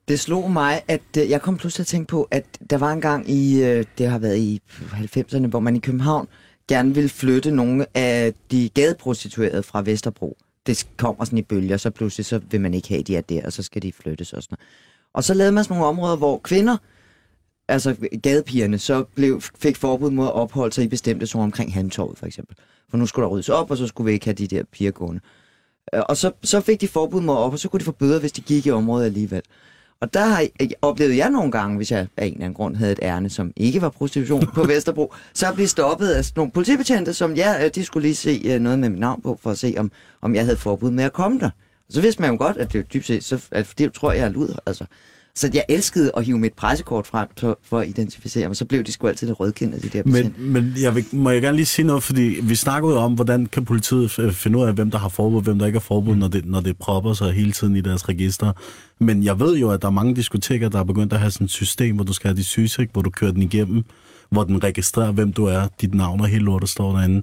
Det slog mig, at øh, jeg kom pludselig til at tænke på, at der var en gang i, øh, det har været i 90'erne, hvor man i København gerne ville flytte nogle af de gadeprostituerede fra Vesterbro. Det kommer sådan i bølger, så pludselig så vil man ikke have, de er der, og så skal de flyttes og sådan noget. Og så lavede man sådan nogle områder, hvor kvinder altså gadepigerne, så blev, fik forbud mod at opholde sig i bestemte zoner omkring Handtorvet for eksempel. For nu skulle der ryddes op, og så skulle vi ikke have de der piger gående. Øh, og så, så fik de forbud mod op, og så kunne de få bøder, hvis de gik i området alligevel. Og der har, oplevede jeg nogle gange, hvis jeg af en eller anden grund havde et ærne, som ikke var prostitution på Vesterbro, så blev stoppet af nogle politibetjente, som ja, øh, de skulle lige se øh, noget med mit navn på, for at se, om, om jeg havde forbud med at komme der. Og så vidste man jo godt, at det dybt set, så, at det tror jeg er luder. Altså, så jeg elskede at hive mit pressekort frem for, for at identificere mig. Så blev de sgu altid det rødkendte, de der Men, men jeg vil, må jeg gerne lige sige noget, fordi vi snakkede om, hvordan kan politiet finde ud af, hvem der har forbud, hvem der ikke har forbud, mm. når, det, når det propper sig hele tiden i deres register. Men jeg ved jo, at der er mange diskoteker, der er begyndt at have sådan et system, hvor du skal have de sygesigt, hvor du kører den igennem, hvor den registrerer, hvem du er, dit navn og hele lortet står derinde.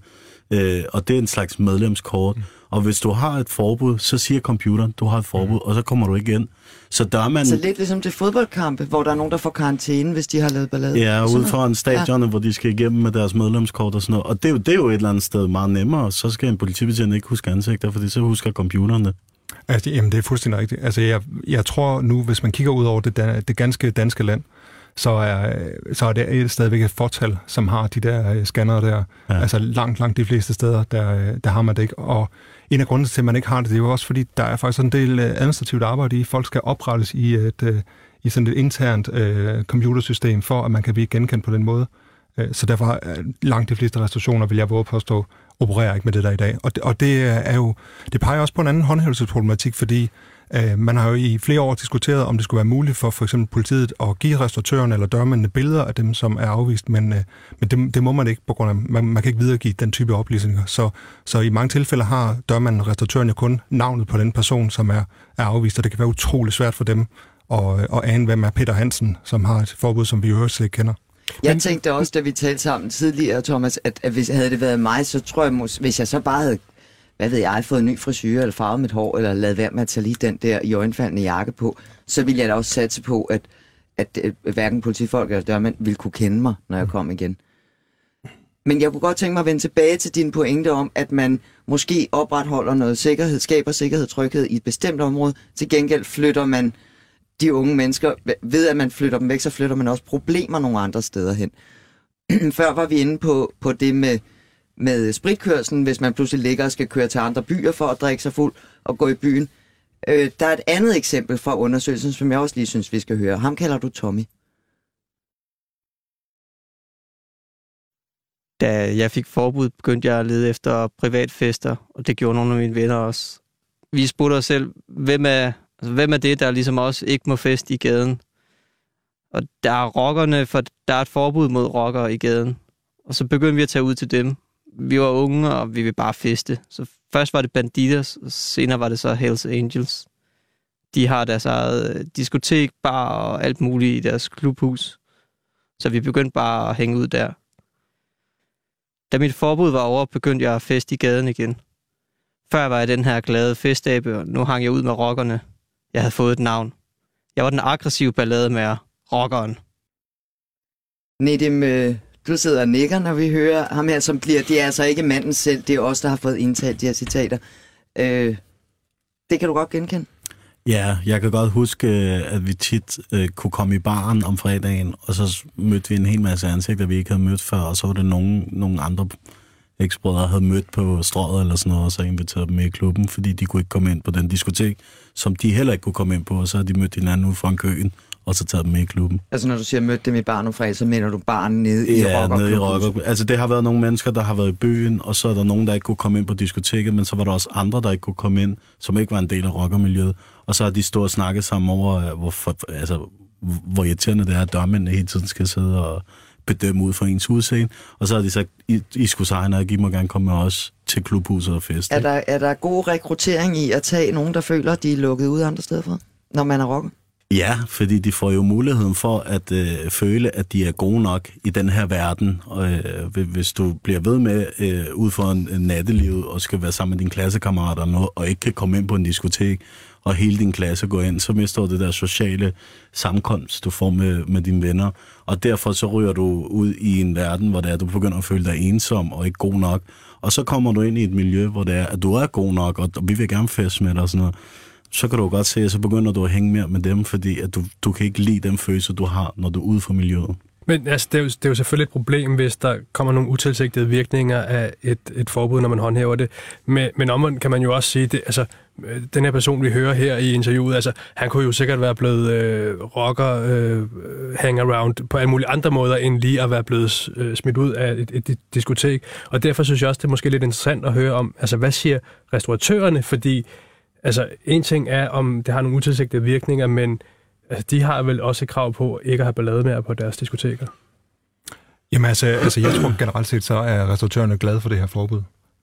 Øh, og det er en slags medlemskort. Mm. Og hvis du har et forbud, så siger computeren, du har et forbud, mm. og så kommer du ikke ind. Så der er man... Så lidt ligesom til fodboldkampe, hvor der er nogen, der får karantæne, hvis de har lavet ballade. Ja, ude foran stadionet, ja. hvor de skal igennem med deres medlemskort og sådan noget. Og det, er jo- det er jo et eller andet sted meget nemmere, så skal en politibetjent ikke huske ansigter, fordi så husker computeren det. Altså, jamen, det er fuldstændig rigtigt. Altså, jeg, jeg tror nu, hvis man kigger ud over det, det ganske danske land, så er, så er det et stadigvæk et fortal, som har de der øh, scanner der. Ja. Altså langt, langt de fleste steder, der, øh, der har man det ikke. Og en af grundene til, at man ikke har det, det er jo også, fordi der er faktisk en del øh, administrativt arbejde i. Folk skal oprettes i, et, i sådan et internt øh, computersystem, for at man kan blive genkendt på den måde. Så derfor langt de fleste restaurationer, vil jeg våge påstå, opererer ikke med det der i dag. Og det, og det er jo, det peger også på en anden håndhævelsesproblematik, fordi øh, man har jo i flere år diskuteret, om det skulle være muligt for for eksempel politiet at give restauratøren eller dørmændene billeder af dem, som er afvist, men, øh, men det, det må man ikke, på grund af, man, man kan ikke videregive den type oplysninger. Så, så i mange tilfælde har dørmanden og restauratøren jo kun navnet på den person, som er, er afvist, og det kan være utrolig svært for dem at, at ane, hvem er Peter Hansen, som har et forbud, som vi jo slet ikke kender. Jeg tænkte også, da vi talte sammen tidligere, Thomas, at, at hvis havde det været mig, så tror jeg, hvis jeg så bare havde, hvad ved jeg, fået en ny frisyr, eller farvet mit hår, eller lavet være med at tage lige den der i øjenfaldende jakke på, så ville jeg da også satse på, at, at, at hverken politifolk eller dørmænd ville kunne kende mig, når jeg kom igen. Men jeg kunne godt tænke mig at vende tilbage til din pointe om, at man måske opretholder noget sikkerhed, skaber sikkerhed, tryghed i et bestemt område. Til gengæld flytter man de unge mennesker, ved at man flytter dem væk, så flytter man også problemer nogle andre steder hen. Før var vi inde på, på det med, med spritkørselen, hvis man pludselig ligger og skal køre til andre byer for at drikke sig fuld og gå i byen. Øh, der er et andet eksempel fra undersøgelsen, som jeg også lige synes, vi skal høre. Ham kalder du Tommy. Da jeg fik forbud, begyndte jeg at lede efter privatfester, og det gjorde nogle af mine venner også. Vi spurgte os selv, hvem er, altså, hvem er det, der ligesom også ikke må feste i gaden? Og der er rockerne, for der er et forbud mod rockere i gaden. Og så begyndte vi at tage ud til dem. Vi var unge, og vi ville bare feste. Så først var det Banditas, og senere var det så Hells Angels. De har deres eget øh, diskotek, bar og alt muligt i deres klubhus. Så vi begyndte bare at hænge ud der. Da mit forbud var over, begyndte jeg at feste i gaden igen. Før var jeg den her glade festabe, og nu hang jeg ud med rockerne. Jeg havde fået et navn. Jeg var den aggressive ballade med rockeren. Nedim, øh, du sidder og nikker, når vi hører ham her, som bliver... Det er altså ikke manden selv, det er os, der har fået indtalt de her citater. Øh, det kan du godt genkende. Ja, jeg kan godt huske, øh, at vi tit øh, kunne komme i baren om fredagen, og så mødte vi en hel masse ansigter, vi ikke havde mødt før, og så var det nogen, nogle andre eksbrødre havde mødt på strået eller sådan noget, og så inviterede dem med i klubben, fordi de kunne ikke komme ind på den diskotek, som de heller ikke kunne komme ind på, og så havde de mødt hinanden ude foran køen, og så taget dem med i klubben. Altså når du siger mødte dem i barn og fredag, så mener du barn nede i Ja, nede i rockerklubben? rocker. Altså, det har været nogle mennesker, der har været i byen, og så er der nogen, der ikke kunne komme ind på diskoteket, men så var der også andre, der ikke kunne komme ind, som ikke var en del af rockermiljøet. Og så har de stået og snakket sammen over, øh, hvor, for, altså, hvor irriterende det er, at dørmændene hele tiden skal sidde og bedømme ud for ens udseende. Og så har de sagt, I, I skulle sejne, og I må gerne komme med os til klubhuset og feste. Er der, er der god rekruttering i at tage nogen, der føler, at de er lukket ud andre steder fra, når man er rocker? Ja, fordi de får jo muligheden for at øh, føle, at de er gode nok i den her verden. Og, øh, hvis du bliver ved med øh, ud for en, en og skal være sammen med dine klassekammerater og, noget, og ikke kan komme ind på en diskotek, og hele din klasse går ind, så mister du det der sociale sammenkomst, du får med, med dine venner. Og derfor så ryger du ud i en verden, hvor det er, du begynder at føle dig ensom og ikke god nok. Og så kommer du ind i et miljø, hvor det er, at du er god nok, og vi vil gerne feste med dig og sådan noget så kan du godt se, at så begynder du at hænge mere med dem, fordi at du, du kan ikke lide den følelse, du har, når du er ude for miljøet. Men altså, det, er jo, det er jo selvfølgelig et problem, hvis der kommer nogle utilsigtede virkninger af et, et forbud, når man håndhæver det. Men, men omvendt kan man jo også sige, det, altså, den her person, vi hører her i interviewet, altså, han kunne jo sikkert være blevet øh, rocker, øh, hangaround på alle mulige andre måder, end lige at være blevet øh, smidt ud af et, et, et diskotek. Og derfor synes jeg også, det er måske lidt interessant at høre om, altså, hvad siger restauratørerne? Fordi Altså, en ting er, om det har nogle utilsigtede virkninger, men altså, de har vel også et krav på ikke at have ballade med på deres diskoteker. Jamen altså, altså, jeg tror generelt set, så er restauratørerne glade for det her forbud.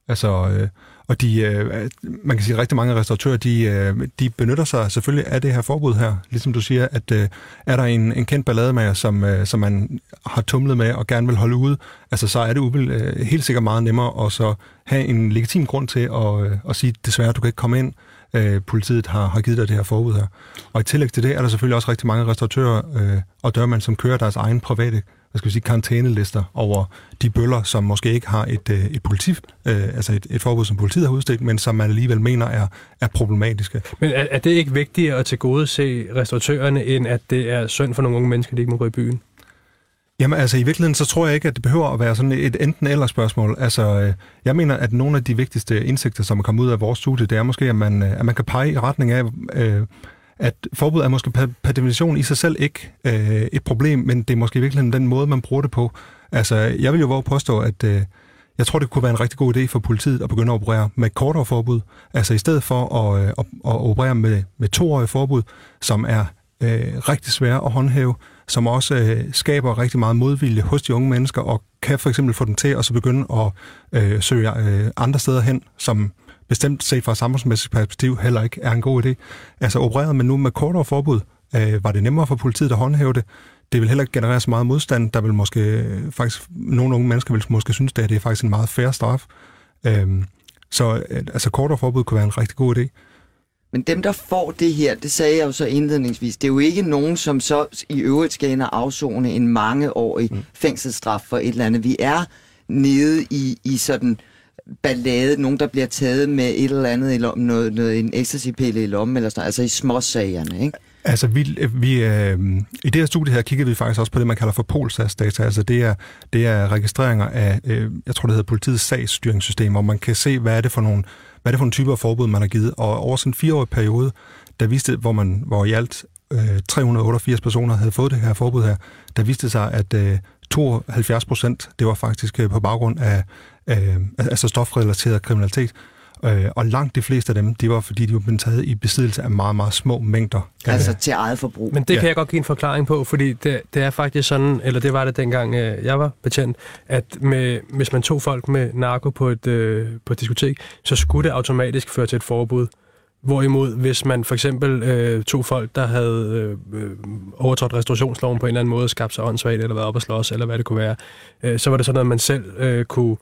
Altså, øh, og de, øh, man kan sige, at rigtig mange restauratører, de, øh, de benytter sig selvfølgelig af det her forbud her. Ligesom du siger, at øh, er der en, en kendt ballademager, som, øh, som man har tumlet med og gerne vil holde ude, altså så er det ubil, øh, helt sikkert meget nemmere at så have en legitim grund til at, øh, at sige, desværre, du kan ikke komme ind. Øh, Øh, politiet har, har givet dig det her forbud her. Og i tillæg til det er der selvfølgelig også rigtig mange restauratører øh, og dørmænd, som kører deres egen private hvad skal vi sige, karantænelister over de bøller, som måske ikke har et, øh, et politi, øh, altså et, et forbud, som politiet har udstedt, men som man alligevel mener er, er problematiske. Men er, er det ikke vigtigere at tilgode se restauratørerne, end at det er synd for nogle unge mennesker, de ikke må gå i byen? Jamen altså i virkeligheden, så tror jeg ikke, at det behøver at være sådan et enten eller spørgsmål. Altså øh, jeg mener, at nogle af de vigtigste indsigter, som er kommet ud af vores studie, det er måske, at man, øh, at man kan pege i retning af, øh, at forbud er måske per, per definition i sig selv ikke øh, et problem, men det er måske i virkeligheden den måde, man bruger det på. Altså, jeg vil jo våge påstå, at øh, jeg tror, det kunne være en rigtig god idé for politiet at begynde at operere med kortere forbud. Altså i stedet for at, øh, at, at operere med, med toårige forbud, som er øh, rigtig svære at håndhæve, som også øh, skaber rigtig meget modvilje hos de unge mennesker, og kan for eksempel få dem til at så begynde at øh, søge øh, andre steder hen, som bestemt set fra et samfundsmæssigt perspektiv heller ikke er en god idé. Altså opereret man nu med kortere forbud, øh, var det nemmere for politiet at håndhæve det. Det vil heller ikke generere så meget modstand. Der vil måske øh, faktisk, nogle unge mennesker vil måske synes, at det er faktisk en meget færre straf. Øh, så øh, altså kortere forbud kunne være en rigtig god idé. Men dem, der får det her, det sagde jeg jo så indledningsvis, det er jo ikke nogen, som så i øvrigt skal ind og afzone en mangeårig mm. fængselsstraf for et eller andet. Vi er nede i, i sådan ballade, nogen der bliver taget med et eller andet, eller noget, noget en ecstasy-pille i lommen, eller sådan altså i småsagerne, ikke? Altså, vi, vi, øh, i det her studie her kiggede vi faktisk også på det, man kalder for Polsas-data. Altså, det er, det er registreringer af, øh, jeg tror, det hedder politiets sagsstyringssystem, hvor man kan se, hvad er det for nogle, hvad er det for en type af forbud, man har givet. Og over sådan en fireårig periode, der viste, hvor, man, hvor i alt øh, 388 personer havde fået det her forbud her, der viste sig, at øh, 72 procent, det var faktisk øh, på baggrund af øh, altså stofrelateret kriminalitet. Øh, og langt de fleste af dem, de var fordi, de var blevet taget i besiddelse af meget, meget små mængder. Altså øh, til eget forbrug. Men det ja. kan jeg godt give en forklaring på, fordi det, det er faktisk sådan, eller det var det dengang øh, jeg var betjent, at med, hvis man tog folk med narko på et, øh, på et diskotek, så skulle det automatisk føre til et forbud. Hvorimod, hvis man for eksempel øh, tog folk, der havde øh, overtrådt restaurationsloven på en eller anden måde, skabt sig åndssvagt, eller været op og slås, eller hvad det kunne være, øh, så var det sådan noget, man selv øh, kunne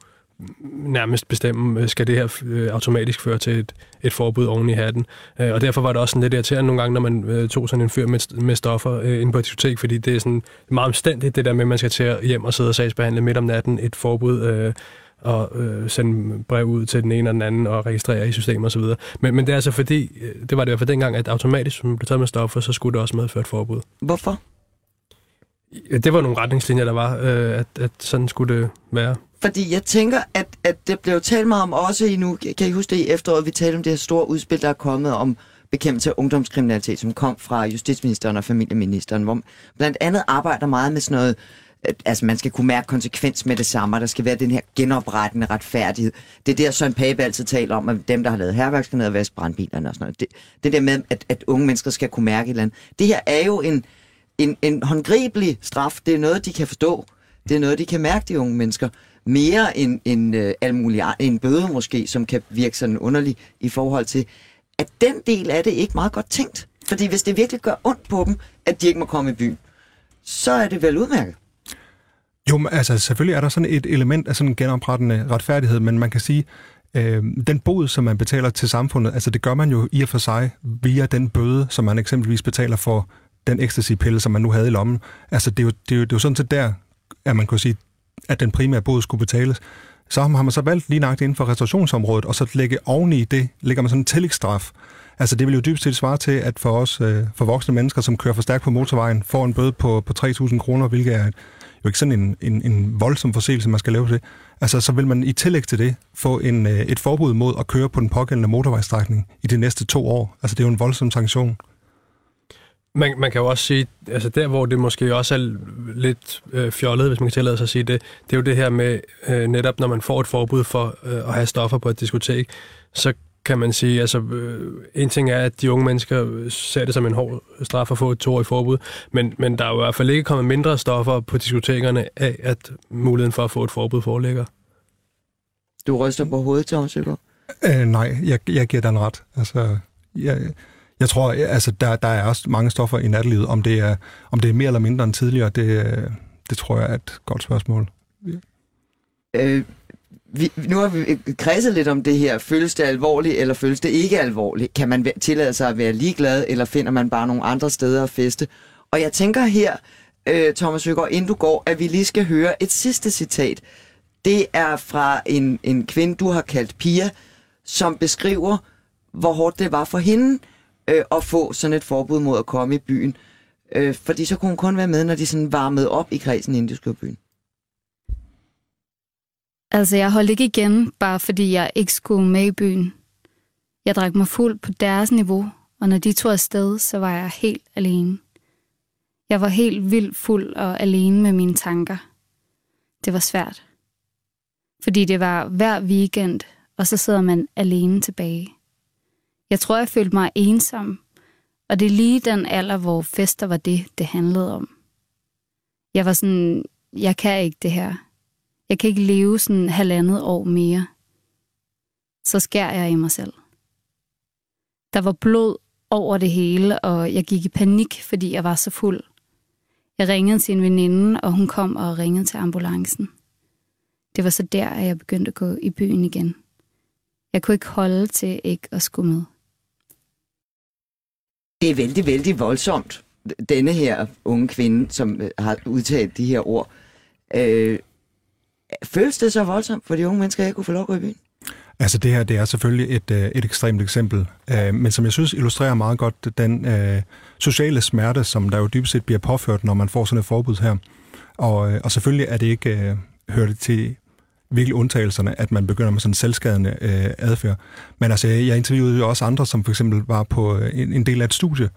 nærmest bestemme, øh, skal det her øh, automatisk føre til et, et forbud oven i hatten. Øh, og derfor var det også sådan lidt irriterende nogle gange, når man tog sådan en fyr med, med stoffer ind inde på et diskotek, fordi det er sådan meget omstændigt, det der med, at man skal til hjem og sidde og sagsbehandle midt om natten et forbud, øh, og øh, sende brev ud til den ene og den anden og registrere i systemet osv. Men, men det er altså fordi, det var det i hvert fald dengang, at automatisk, som blev taget med stoffer, så skulle det også medføre et forbud. Hvorfor? Det var nogle retningslinjer, der var, øh, at, at sådan skulle det være. Fordi jeg tænker, at, at det blev talt meget om også i nu, kan I huske det i efteråret, vi talte om det her store udspil, der er kommet om bekæmpelse af ungdomskriminalitet, som kom fra justitsministeren og familieministeren, hvor blandt andet arbejder meget med sådan noget altså man skal kunne mærke konsekvens med det samme, og der skal være den her genoprettende retfærdighed. Det er der, Søren Pape altid taler om, at dem, der har lavet herværk, skal ned og vaske brandbilerne og sådan noget. Det, det der med, at, at unge mennesker skal kunne mærke et eller andet. Det her er jo en, en, en håndgribelig straf. Det er noget, de kan forstå. Det er noget, de kan mærke, de unge mennesker. Mere end, end øh, alt muligt, en bøde måske, som kan virke sådan underlig i forhold til, at den del af det ikke meget godt tænkt. Fordi hvis det virkelig gør ondt på dem, at de ikke må komme i byen, så er det vel udmærket. Jo, altså selvfølgelig er der sådan et element af sådan en genoprettende retfærdighed, men man kan sige, øh, den bod, som man betaler til samfundet, altså det gør man jo i og for sig via den bøde, som man eksempelvis betaler for den ecstasy-pille, som man nu havde i lommen. Altså det er jo, det er jo, det er jo sådan set der, at man kunne sige, at den primære bod skulle betales. Så har man så valgt lige nøjagtigt inden for restaurationsområdet, og så lægge oveni det, lægger man sådan en tillægsstraf. Altså det vil jo dybest set svare til, at for os, øh, for voksne mennesker, som kører for stærkt på motorvejen, får en bøde på, på 3.000 kroner, hvilket er jo ikke sådan en, en, en voldsom forseelse, man skal lave det. Altså, så vil man i tillæg til det få en, øh, et forbud mod at køre på den pågældende motorvejstrækning i de næste to år. Altså, det er jo en voldsom sanktion. Man, man kan jo også sige, altså der hvor det måske også er lidt øh, fjollet, hvis man kan tillade sig at sige det, det er jo det her med øh, netop, når man får et forbud for øh, at have stoffer på et diskotek, så kan man sige. Altså, øh, en ting er, at de unge mennesker ser det som en hård straf at få et toårigt forbud, men, men der er jo i hvert fald ikke kommet mindre stoffer på diskotekerne af, at muligheden for at få et forbud foreligger. Du ryster på hovedet, Thomas Søgaard. Øh, nej, jeg, jeg giver den ret. Altså, jeg, jeg tror, altså, der, der er også mange stoffer i nattelivet. Om det er, om det er mere eller mindre end tidligere, det, det tror jeg er et godt spørgsmål. Ja. Øh, vi, nu har vi kredset lidt om det her. Føles det alvorligt, eller føles det ikke alvorligt? Kan man tillade sig at være ligeglad, eller finder man bare nogle andre steder at feste? Og jeg tænker her, øh, Thomas Høgaard, inden du går, at vi lige skal høre et sidste citat. Det er fra en, en kvinde, du har kaldt Pia, som beskriver, hvor hårdt det var for hende øh, at få sådan et forbud mod at komme i byen. Øh, fordi så kunne hun kun være med, når de sådan varmede op i kredsen, inden de skulle i byen. Altså, jeg holdt ikke igen, bare fordi jeg ikke skulle med i byen. Jeg drak mig fuld på deres niveau, og når de tog afsted, så var jeg helt alene. Jeg var helt vildt fuld og alene med mine tanker. Det var svært. Fordi det var hver weekend, og så sidder man alene tilbage. Jeg tror, jeg følte mig ensom, og det er lige den alder, hvor fester var det, det handlede om. Jeg var sådan, jeg kan ikke det her. Jeg kan ikke leve sådan halvandet år mere. Så skær jeg i mig selv. Der var blod over det hele, og jeg gik i panik, fordi jeg var så fuld. Jeg ringede til en veninde, og hun kom og ringede til ambulancen. Det var så der, at jeg begyndte at gå i byen igen. Jeg kunne ikke holde til ikke at skulle med. Det er vældig, vældig voldsomt, denne her unge kvinde, som øh, har udtalt de her ord. Øh, føles det så voldsomt for de unge mennesker, at jeg kunne få lov at gå i byen? Altså det her, det er selvfølgelig et, øh, et ekstremt eksempel, øh, men som jeg synes illustrerer meget godt den øh, sociale smerte, som der jo dybest set bliver påført, når man får sådan et forbud her. Og, øh, og selvfølgelig er det ikke øh, hørt til virkelig undtagelserne, at man begynder med sådan selvskadende øh, adfærd. Men altså, jeg interviewede jo også andre, som for eksempel var på øh, en, en del af et studie,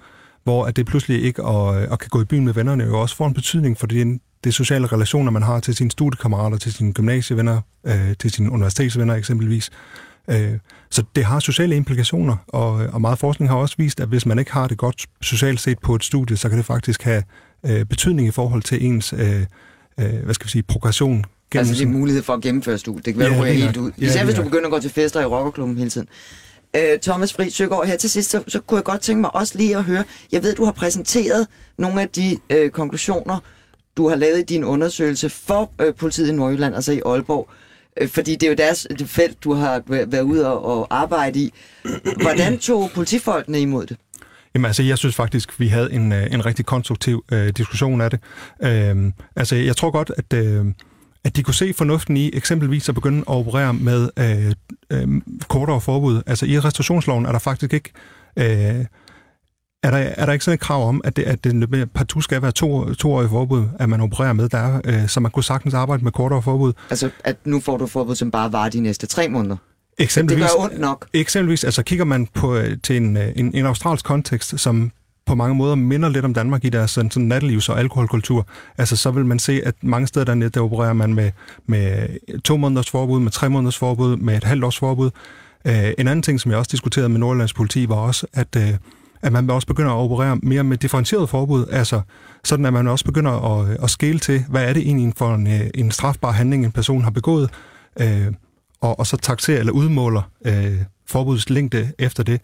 hvor at det pludselig ikke at, øh, at kan gå i byen med vennerne jo også får en betydning for det, det sociale relationer, man har til sine studiekammerater, til sine gymnasievenner, øh, til sine universitetsvenner eksempelvis. Øh, så det har sociale implikationer, og, øh, og meget forskning har også vist, at hvis man ikke har det godt socialt set på et studie, så kan det faktisk have øh, betydning i forhold til ens øh, øh, hvad skal vi sige, progression altså, det er mulighed for at gennemføre studiet. Det kan være, ja, du helt ud. Især ja, hvis du begynder at gå til fester i rockerklubben hele tiden. Øh, Thomas Fri Søgaard, her til sidst, så, så kunne jeg godt tænke mig også lige at høre, jeg ved, du har præsenteret nogle af de øh, konklusioner, du har lavet i din undersøgelse for øh, politiet i Nordjylland, altså i Aalborg. Øh, fordi det er jo deres felt, du har været ude og, og arbejde i. Hvordan tog politifolkene imod det? Jamen altså, jeg synes faktisk, vi havde en, øh, en rigtig konstruktiv øh, diskussion af det. Øh, altså, jeg tror godt, at... Øh, at de kunne se fornuften i eksempelvis at begynde at operere med øh, øh, kortere forbud. Altså i restaurationsloven er der faktisk ikke... Øh, er der, er der ikke sådan et krav om, at det, at det partout skal være to, toårige forbud, at man opererer med der, øh, så man kunne sagtens arbejde med kortere forbud? Altså, at nu får du forbud, som bare var de næste tre måneder? Eksempelvis, det gør ondt nok. Eksempelvis, altså kigger man på, øh, til en, øh, en, en australsk kontekst, som på mange måder minder lidt om Danmark i deres sådan, sådan nattelivs- og alkoholkultur, altså så vil man se, at mange steder dernede, der opererer man med, med to måneders forbud, med tre måneders forbud, med et halvt års forbud. Uh, en anden ting, som jeg også diskuterede med Nordlands politi, var også, at, uh, at man også begynder at operere mere med differentieret forbud, altså sådan at man også begynder at, at skele til, hvad er det egentlig for en, øh, en strafbar handling, en person har begået, uh, og, og så taxerer eller udmåler uh, forbudets længde efter det.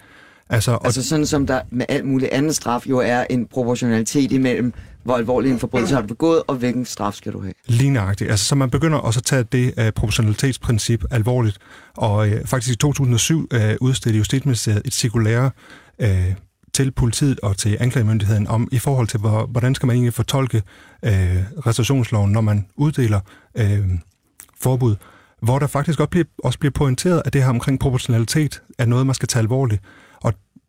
Altså, og... altså sådan som der med alt muligt andet straf jo er en proportionalitet imellem, hvor alvorlig en forbrydelse har du begået, og hvilken straf skal du have. Lige nøjagtigt. Altså, så man begynder også at tage det uh, proportionalitetsprincip alvorligt. Og uh, faktisk i 2007 uh, udstedte Justitsministeriet et cirkulære uh, til politiet og til anklagemyndigheden om i forhold til, hvor, hvordan skal man egentlig fortolke uh, restaurationsloven, når man uddeler uh, forbud hvor der faktisk også bliver, også bliver pointeret, at det her omkring proportionalitet er noget, man skal tage alvorligt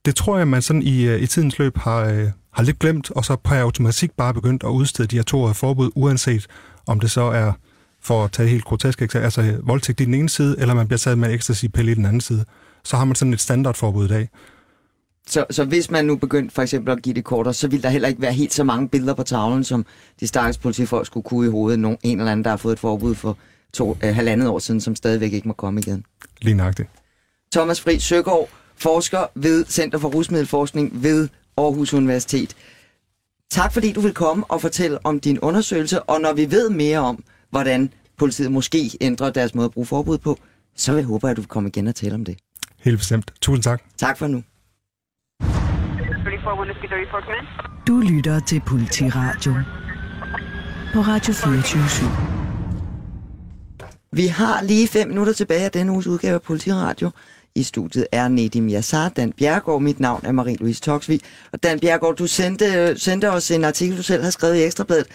det tror jeg, man sådan i, øh, i tidens løb har, øh, har lidt glemt, og så på automatik bare begyndt at udstede de her to forbud, uanset om det så er, for at tage helt grotesk eksempel, altså voldtægt i den ene side, eller man bliver taget med ecstasy-pille i den anden side. Så har man sådan et standardforbud i dag. Så, så hvis man nu begyndte for eksempel at give det kortere, så ville der heller ikke være helt så mange billeder på tavlen, som de stakkels politifolk skulle kunne i hovedet. Nogen, en eller anden, der har fået et forbud for to, øh, halvandet år siden, som stadigvæk ikke må komme igen. Lige nøjagtigt. Thomas Fri Søgaard, forsker ved Center for Rusmiddelforskning ved Aarhus Universitet. Tak fordi du vil komme og fortælle om din undersøgelse, og når vi ved mere om, hvordan politiet måske ændrer deres måde at bruge forbud på, så jeg håber at du vil komme igen og tale om det. Helt bestemt. Tusind tak. Tak for nu. Du lytter til Politiradio på Radio 24 Vi har lige fem minutter tilbage af denne uges udgave af Politiradio. I studiet er Nedim Yassar, Dan Bjergård. Mit navn er Marie-Louise Toksvig. Og Dan Bjergård, du sendte, sendte os en artikel, du selv har skrevet i Ekstrabladet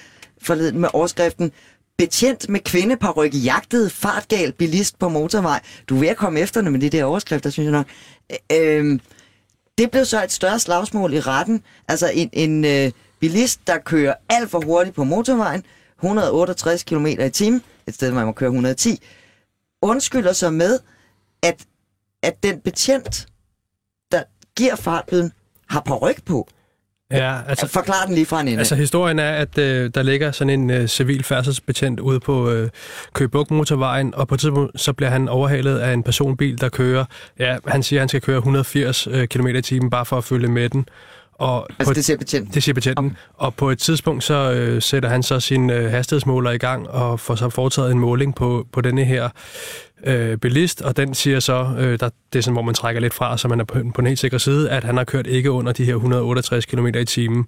forleden med overskriften Betjent med kvindeparyk jagtede fartgal bilist på motorvej. Du er ved at komme efter med de der overskrifter, synes jeg nok. Øhm, det blev så et større slagsmål i retten. Altså en, en øh, bilist, der kører alt for hurtigt på motorvejen, 168 km i timen, et sted, hvor man må køre 110, undskylder sig med, at, at den betjent, der giver fartbøden, har paryk på. Ja, altså, Forklar den lige fra en ende. Altså historien er, at øh, der ligger sådan en øh, civil færdselsbetjent ude på øh, Køgebuk motorvejen, og på et tidspunkt så bliver han overhalet af en personbil, der kører, ja, han siger, at han skal køre 180 øh, km i timen bare for at følge med den. Og altså på, det siger betjenten? Det siger betjenten. Okay. Og på et tidspunkt så øh, sætter han så sin øh, hastighedsmåler i gang og får så foretaget en måling på, på denne her øh, bilist, og den siger så, øh, der, det er sådan, hvor man trækker lidt fra, så man er på, på en helt sikker side, at han har kørt ikke under de her 168 km i timen.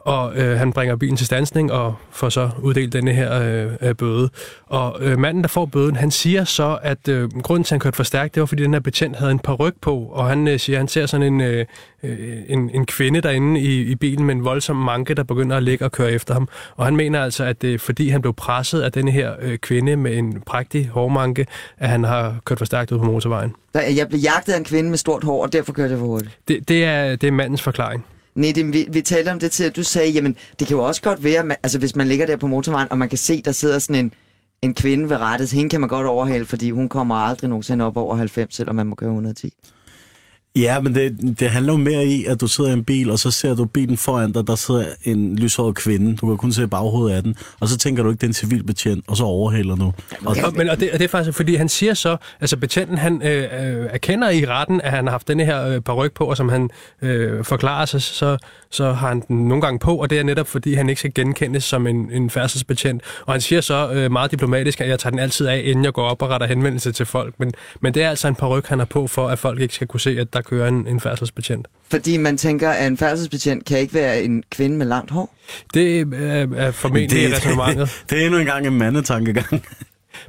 Og øh, han bringer bilen til stansning og får så uddelt denne her øh, øh, bøde. Og øh, manden, der får bøden, han siger så, at øh, grunden til, at han kørte for stærkt, det var, fordi den her betjent havde en paryk på, og han øh, siger, at han ser sådan en, øh, øh, en, en kvinde derinde i, i bilen med en voldsom manke, der begynder at ligge og køre efter ham. Og han mener altså, at det er fordi, han blev presset af denne her øh, kvinde med en prægtig hårmanke, at han har kørt for stærkt ud på motorvejen. Jeg blev jagtet af en kvinde med stort hår, og derfor kørte jeg for hurtigt. Det, det, er, det er mandens forklaring. Nej, det, vi, vi talte om det til, at du sagde, jamen, det kan jo også godt være, man, altså hvis man ligger der på motorvejen, og man kan se, der sidder sådan en, en kvinde ved rettet, hende kan man godt overhale, fordi hun kommer aldrig nogensinde op over 90, selvom man må køre 110. Ja, men det, det handler jo mere i, at du sidder i en bil, og så ser du bilen foran dig, der sidder en lyshåret kvinde. Du kan kun se baghovedet af den, og så tænker du ikke, det er en civilbetjent, og så overhælder du. Og, og, men, og, det, og det er faktisk, fordi han siger så, altså betjenten, han øh, øh, erkender i retten, at han har haft denne her øh, paryk på, og som han øh, forklarer sig, så, så har han den nogle gange på, og det er netop, fordi han ikke skal genkendes som en, en færdselsbetjent. Og han siger så øh, meget diplomatisk, at jeg tager den altid af, inden jeg går op og retter henvendelse til folk. Men, men det er altså en paryk, han har på, for at folk ikke skal kunne se, at der kører en, en færdselsbetjent. Fordi man tænker, at en færdselsbetjent kan ikke være en kvinde med langt hår? Det er, er formentlig det, resonemanget. Det, det er endnu engang en mandetankegang.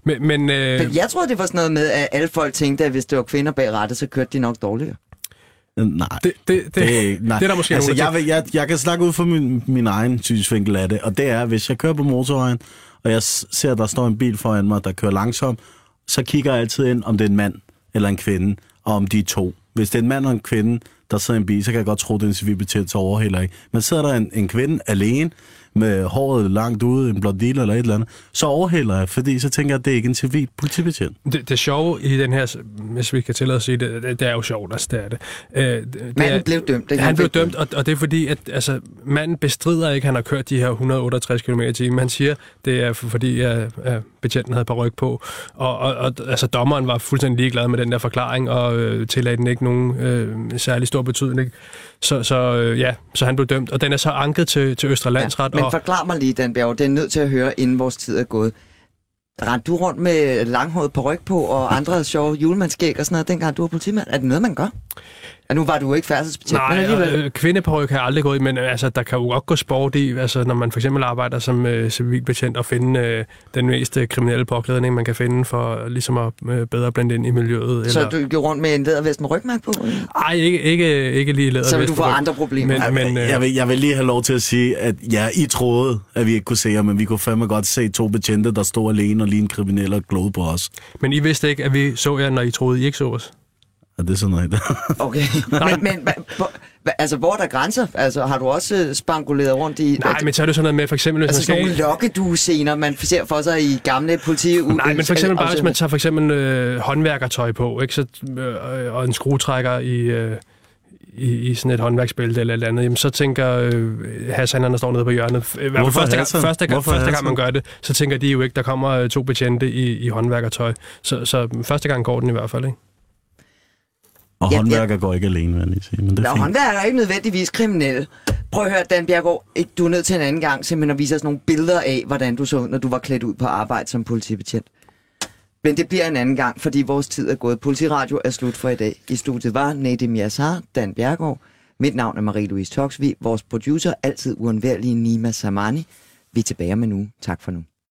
Men, men, øh... men jeg troede, det var sådan noget med, at alle folk tænkte, at hvis det var kvinder bag rettet, så kørte de nok dårligere. Nej, det, det, det, det, nej. det er der måske altså, nogen, jeg, jeg, jeg kan snakke ud fra min, min egen synsvinkel af det, og det er, hvis jeg kører på motorvejen, og jeg ser, at der står en bil foran mig, der kører langsomt, så kigger jeg altid ind, om det er en mand eller en kvinde, og om de er to. Hvis det er en mand og en kvinde, der sidder i en bil, så kan jeg godt tro, at det er en civilbetjent, så overhælder ikke. Men sidder der en, en kvinde alene, med håret langt ude, en blondine eller et eller andet, så overhælder jeg, fordi så tænker jeg, at det er ikke en civil politibetjent. Det, det sjove i den her, hvis vi kan tillade at sige det, det, det er jo sjovt, altså det er det. Øh, det manden er, blev dømt. Han blev dømt, og, og det er fordi, at altså, manden bestrider ikke, at han har kørt de her 168 km i timen. Han siger, det er fordi, at, at betjenten havde ryg på. Og, og, og altså, dommeren var fuldstændig ligeglad med den der forklaring, og øh, tillagde den ikke nogen øh, særlig stor betydning. Så, så øh, ja, så han blev dømt, og den er så anket til, til Østre Landsret. Ja, men og, forklar mig lige, Dan Bjerg, det er nødt til at høre, inden vores tid er gået. Rendte du rundt med langhåret på ryg på og andre sjove julemandskæg og sådan noget, dengang du var politimand? Er det noget, man gør? Ja, nu var du jo ikke færdselsbetjent, Nej, men alligevel... øh, kvindeparyk har jeg aldrig gået i, men altså, der kan jo godt gå sport i, altså, når man for eksempel arbejder som øh, civilbetjent og finde øh, den mest øh, kriminelle påklædning, man kan finde for ligesom at øh, bedre blande ind i miljøet. Så eller... du går rundt med en lædervest med rygmærke på? Nej, ikke, ikke, ikke lige lædervest Så vil du få andre problemer. Men, men, øh, jeg, vil, jeg vil lige have lov til at sige, at ja, I troede, at vi ikke kunne se jer, men vi kunne fandme godt se to betjente, der stod alene og lige en kriminel og glode på os. men I vidste ikke, at vi så jer, når I troede, I ikke så os? Er det sådan noget? Okay, men, men hvor, altså, hvor er der grænser? Altså, har du også øh, spankuleret rundt i... Nej, men så er det sådan noget med, for eksempel... Hvis Altså sådan nogle lokkedue-scener, man ser for sig i gamle politi... Nej, men for eksempel bare, hvis man tager for eksempel øh, håndværkertøj på, ikke? Så, øh, og en skruetrækker i, øh, i, i sådan et håndværksbælte eller et eller andet, jamen, så tænker øh, Hassan, han der står nede på hjørnet. I hvert fald Hvorfor første, gang, første, gang, Hvorfor første gang man gør det, så tænker de jo ikke, der kommer øh, to betjente i, i håndværkertøj. Så, så første gang går den i hvert fald, ikke? Og ja, håndværker ja. går ikke alene, vil jeg sige. Men det er Nå, håndværker er ikke nødvendigvis kriminelle. Prøv at høre, Dan Bjergård, ikke, du er nødt til en anden gang simpelthen at vise os nogle billeder af, hvordan du så ud, når du var klædt ud på arbejde som politibetjent. Men det bliver en anden gang, fordi vores tid er gået. Politiradio er slut for i dag. I studiet var Nadim Yassar, Dan Bjergård. Mit navn er Marie-Louise Toksvi. Vores producer, altid uundværlige Nima Samani. Vi er tilbage med nu. Tak for nu.